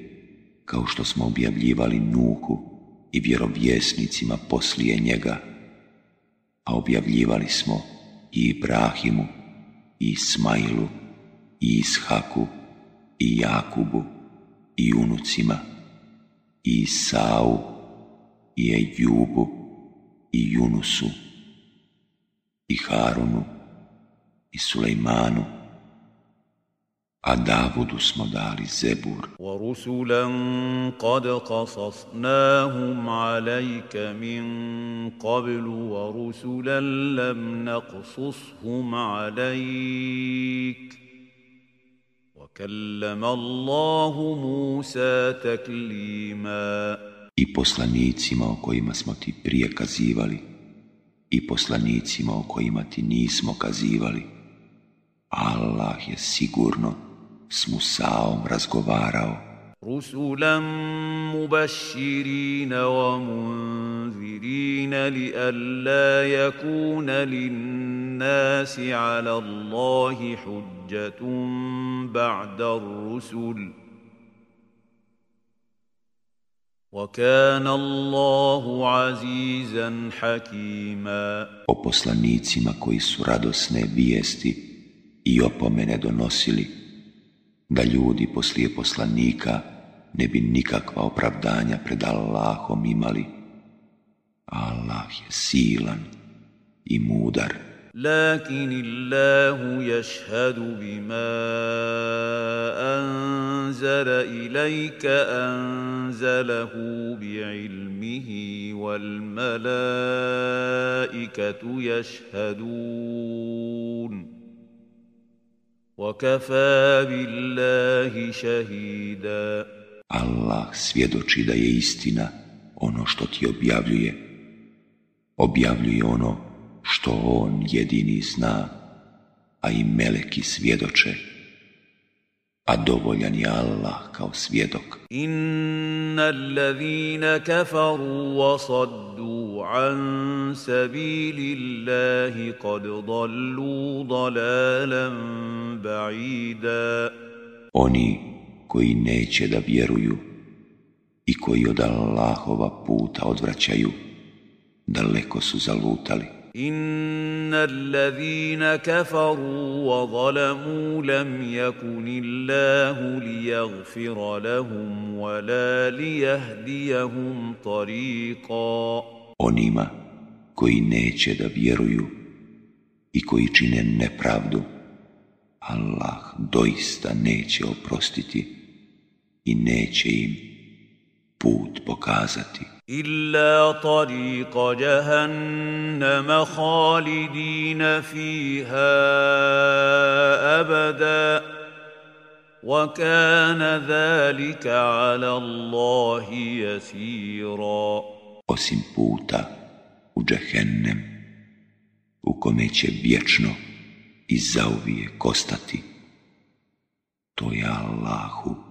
kao što smo objavljivali Nuku i vjerovjesnicima poslije njega, a objavljivali smo i Ibrahimu, i Ismailu, i Ishaku, i Jakubu, i unucima, i Isau, i Ejubu, i Junusu, i Harunu, i Sulejmanu, A Davudu smo dali Zebur. وَرُسُلًا
قَدْ قَصَصْنَاهُمْ عَلَيْكَ مِنْ قَبْلُ وَرُسُلًا لَمْ نَقْصُصْهُمْ عَلَيْكَ وَكَلَّمَ اللَّهُ مُوسَى تَكْلِيمًا
I poslanicima o kojima smo ti prije kazivali i poslanicima o kojima ti nismo kazivali Allah je sigurno s Musaom razgovarao. Rusulam mubashirina
wa munzirina li alla yakuna linnasi ala Allahi hujjatun ba'da rusul. وَكَانَ اللَّهُ عَزِيزًا حَكِيمًا
O poslanicima koji su radosne vijesti i opomene donosili da ljudi poslije poslanika ne bi nikakva opravdanja pred Allahom imali. Allah je silan i
mudar. Lakin Allahu yashhadu bima anzala ilayka anzalahu bi ilmihi wal malaikatu yashhadun وَكَفَى بِاللَّهِ شَهِيدًا
Allah svjedoči da je istina ono što ti objavljuje. Objavljuje ono što on jedini zna, a i meleki svjedoče a dovoljan je Allah kao svjedok.
Inna allazina kafaru wa saddu an sabili Allahi kad dallu dalalan ba'ida.
Oni koji neće da vjeruju i koji od Allahova puta odvraćaju, daleko su zalutali.
Inna allazina kafaru wa zalamu lam yakuni Allahu li yagfira lahum wa la li tariqa. Onima
koji neće da vjeruju i koji čine nepravdu, Allah doista neće oprostiti i neće im put pokazati.
Illa tariqa jahannama khalidina fiha abada. Wa kana dhalika ala Allahi jasira. Osim
puta u džahennem, u kome će vječno i zauvijek ostati. To je
Allahu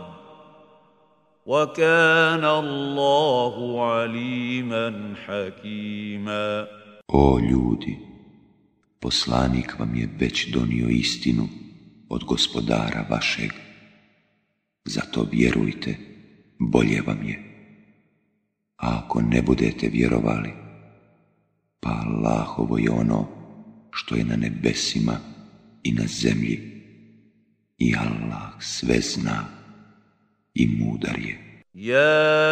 وَكَانَ اللَّهُ عَلِيمًا
O ljudi, poslanik vam je već donio istinu od gospodara vašeg. Zato vjerujte, bolje vam je. A ako ne budete vjerovali, pa Allahovo je ono što je na nebesima i na zemlji. I Allah sve zna.
im udarje. يا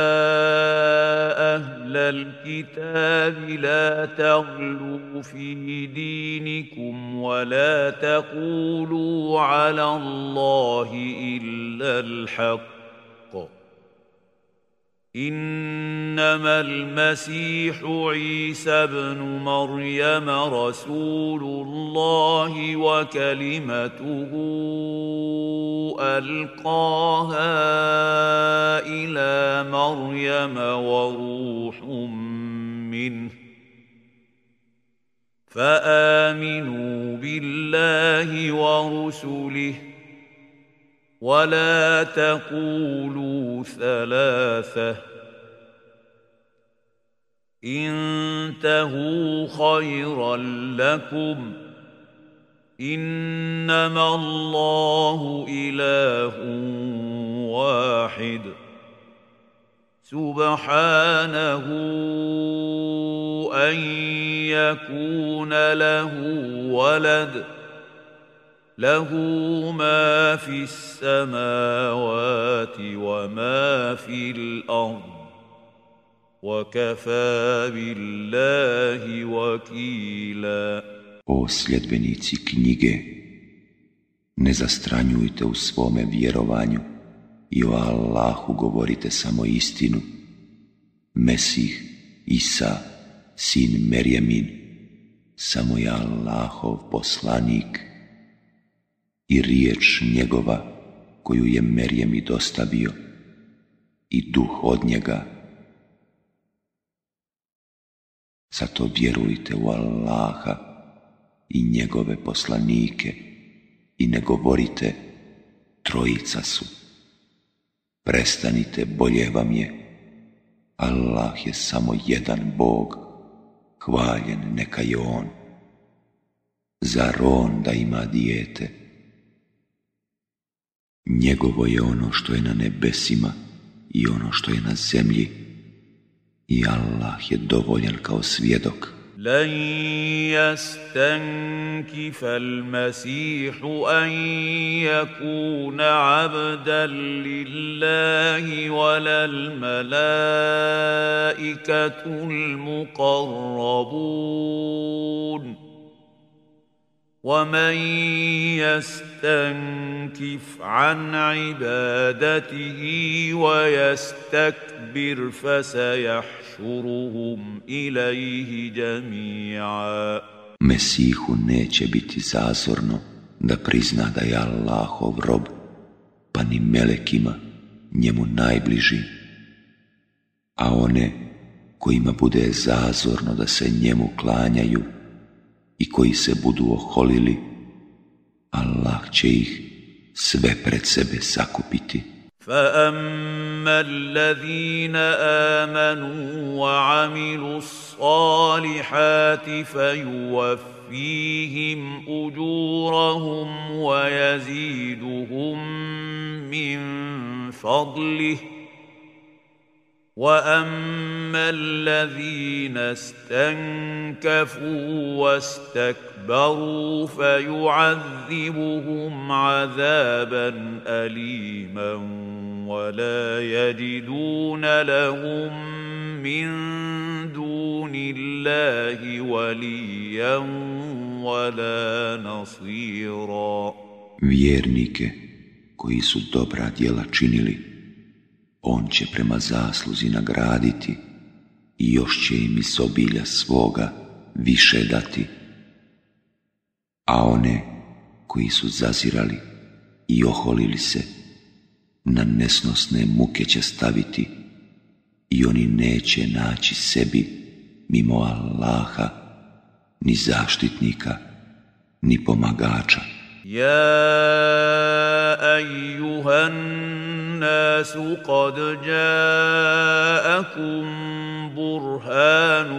أهل الكتاب لا تغلوا في دينكم ولا تقولوا على الله إلا الحق انما المسيح عيسى ابن مريم رسول الله وكلمته القاها الى مريم وروح منه فامنوا بالله ورسله ولا تقولوا ثلاثه انتهوا خيرا لكم انما الله اله واحد سبحانه ان يكون له ولد له ما في السماوات وما في الأرض kafa
O sljedbenici knjige, ne zastranjujte u svome vjerovanju i o Allahu govorite samo istinu. Mesih, Isa, sin Merjemin, samo je Allahov poslanik i riječ njegova koju je i dostavio i duh od njega. Zato vjerujte u Allaha i njegove poslanike i ne govorite trojica su. Prestanite, bolje vam je. Allah je samo jedan Bog, hvaljen neka je On. Zar On da ima dijete? Njegovo je ono što je na nebesima i ono što je na zemlji i Allah je dovoljan kao svjedok. لن
يستنكف المسيح ان يكون عبدا لله ولا الملائكه المقربون ومن يستنكف عن عبادته ويستكبر فسيحشرهم إليه جميعا
Mesihu neće biti zazorno da prizna da je Allahov rob, pa ni melekima njemu najbliži. A one kojima bude zazorno da se njemu klanjaju, i koji se budu oholili, Allah će ih sve pred sebe sakupiti. فأما
الذين آمنوا وعملوا الصالحات فيوفيهم أجورهم ويزيدهم من فضله ۖ واما الذين استنكفوا واستكبروا فيعذبهم عذابا اليما ولا يجدون لهم من دون الله وليا ولا نصيرا
Vjernike koji su dobra djela činili on će prema zasluzi nagraditi i još će im iz obilja svoga više dati. A one koji su zazirali i oholili se, na nesnosne muke će staviti i oni neće naći sebi mimo Allaha, ni zaštitnika, ni pomagača.
Ja, الناس قد جاءكم برهان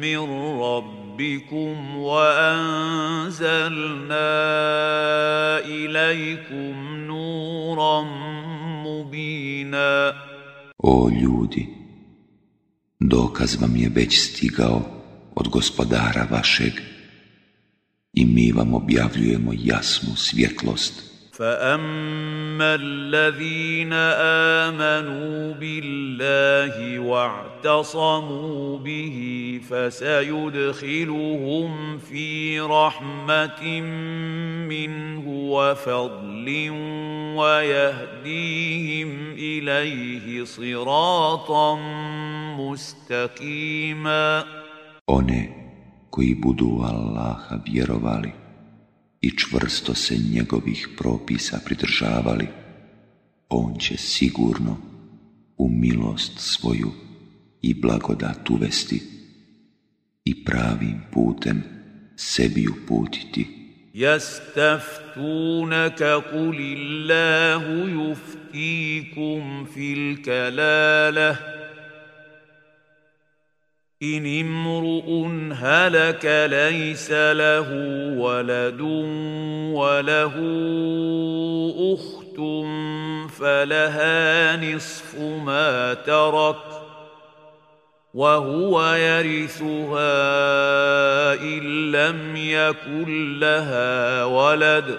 من ربكم وأنزلنا إليكم نورا مبينا O ljudi,
dokaz vam je već stigao od gospodara vašeg i mi vam
objavljujemo jasnu svjetlost فاما الذين امنوا بالله واعتصموا به فسيدخلهم في رحمه منه وفضل ويهديهم اليه صراطا مستقيما
One koji budu Allaha vjerovali i čvrsto se njegovih propisa pridržavali, on će sigurno u milost svoju i blagodat uvesti i pravim putem sebi uputiti.
يستفتونك قل الله يفتيكم في ان امرؤ هلك ليس له ولد وله اخت فلها نصف ما ترك وهو يرثها ان لم يكن لها ولد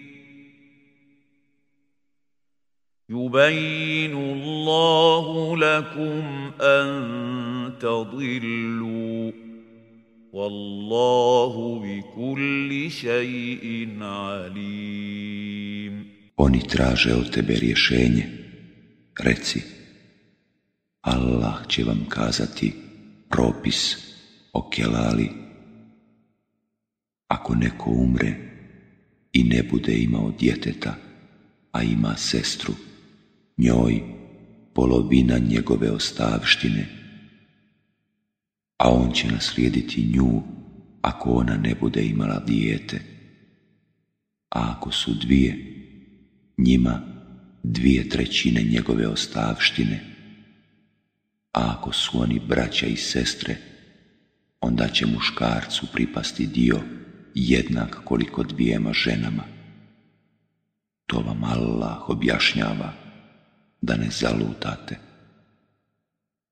يبين الله لكم أن تضلوا والله بكل شيء
Oni traže od tebe rješenje. Reci, Allah će vam kazati propis o kelali. Ako neko umre i ne bude imao djeteta, a ima sestru, njoj polovina njegove ostavštine, a on će naslijediti nju ako ona ne bude imala dijete. A ako su dvije, njima dvije trećine njegove ostavštine. A ako su oni braća i sestre, onda će muškarcu pripasti dio jednak koliko dvijema ženama. To vam Allah objašnjava da ne zalutate.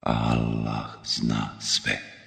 Allah zna sve.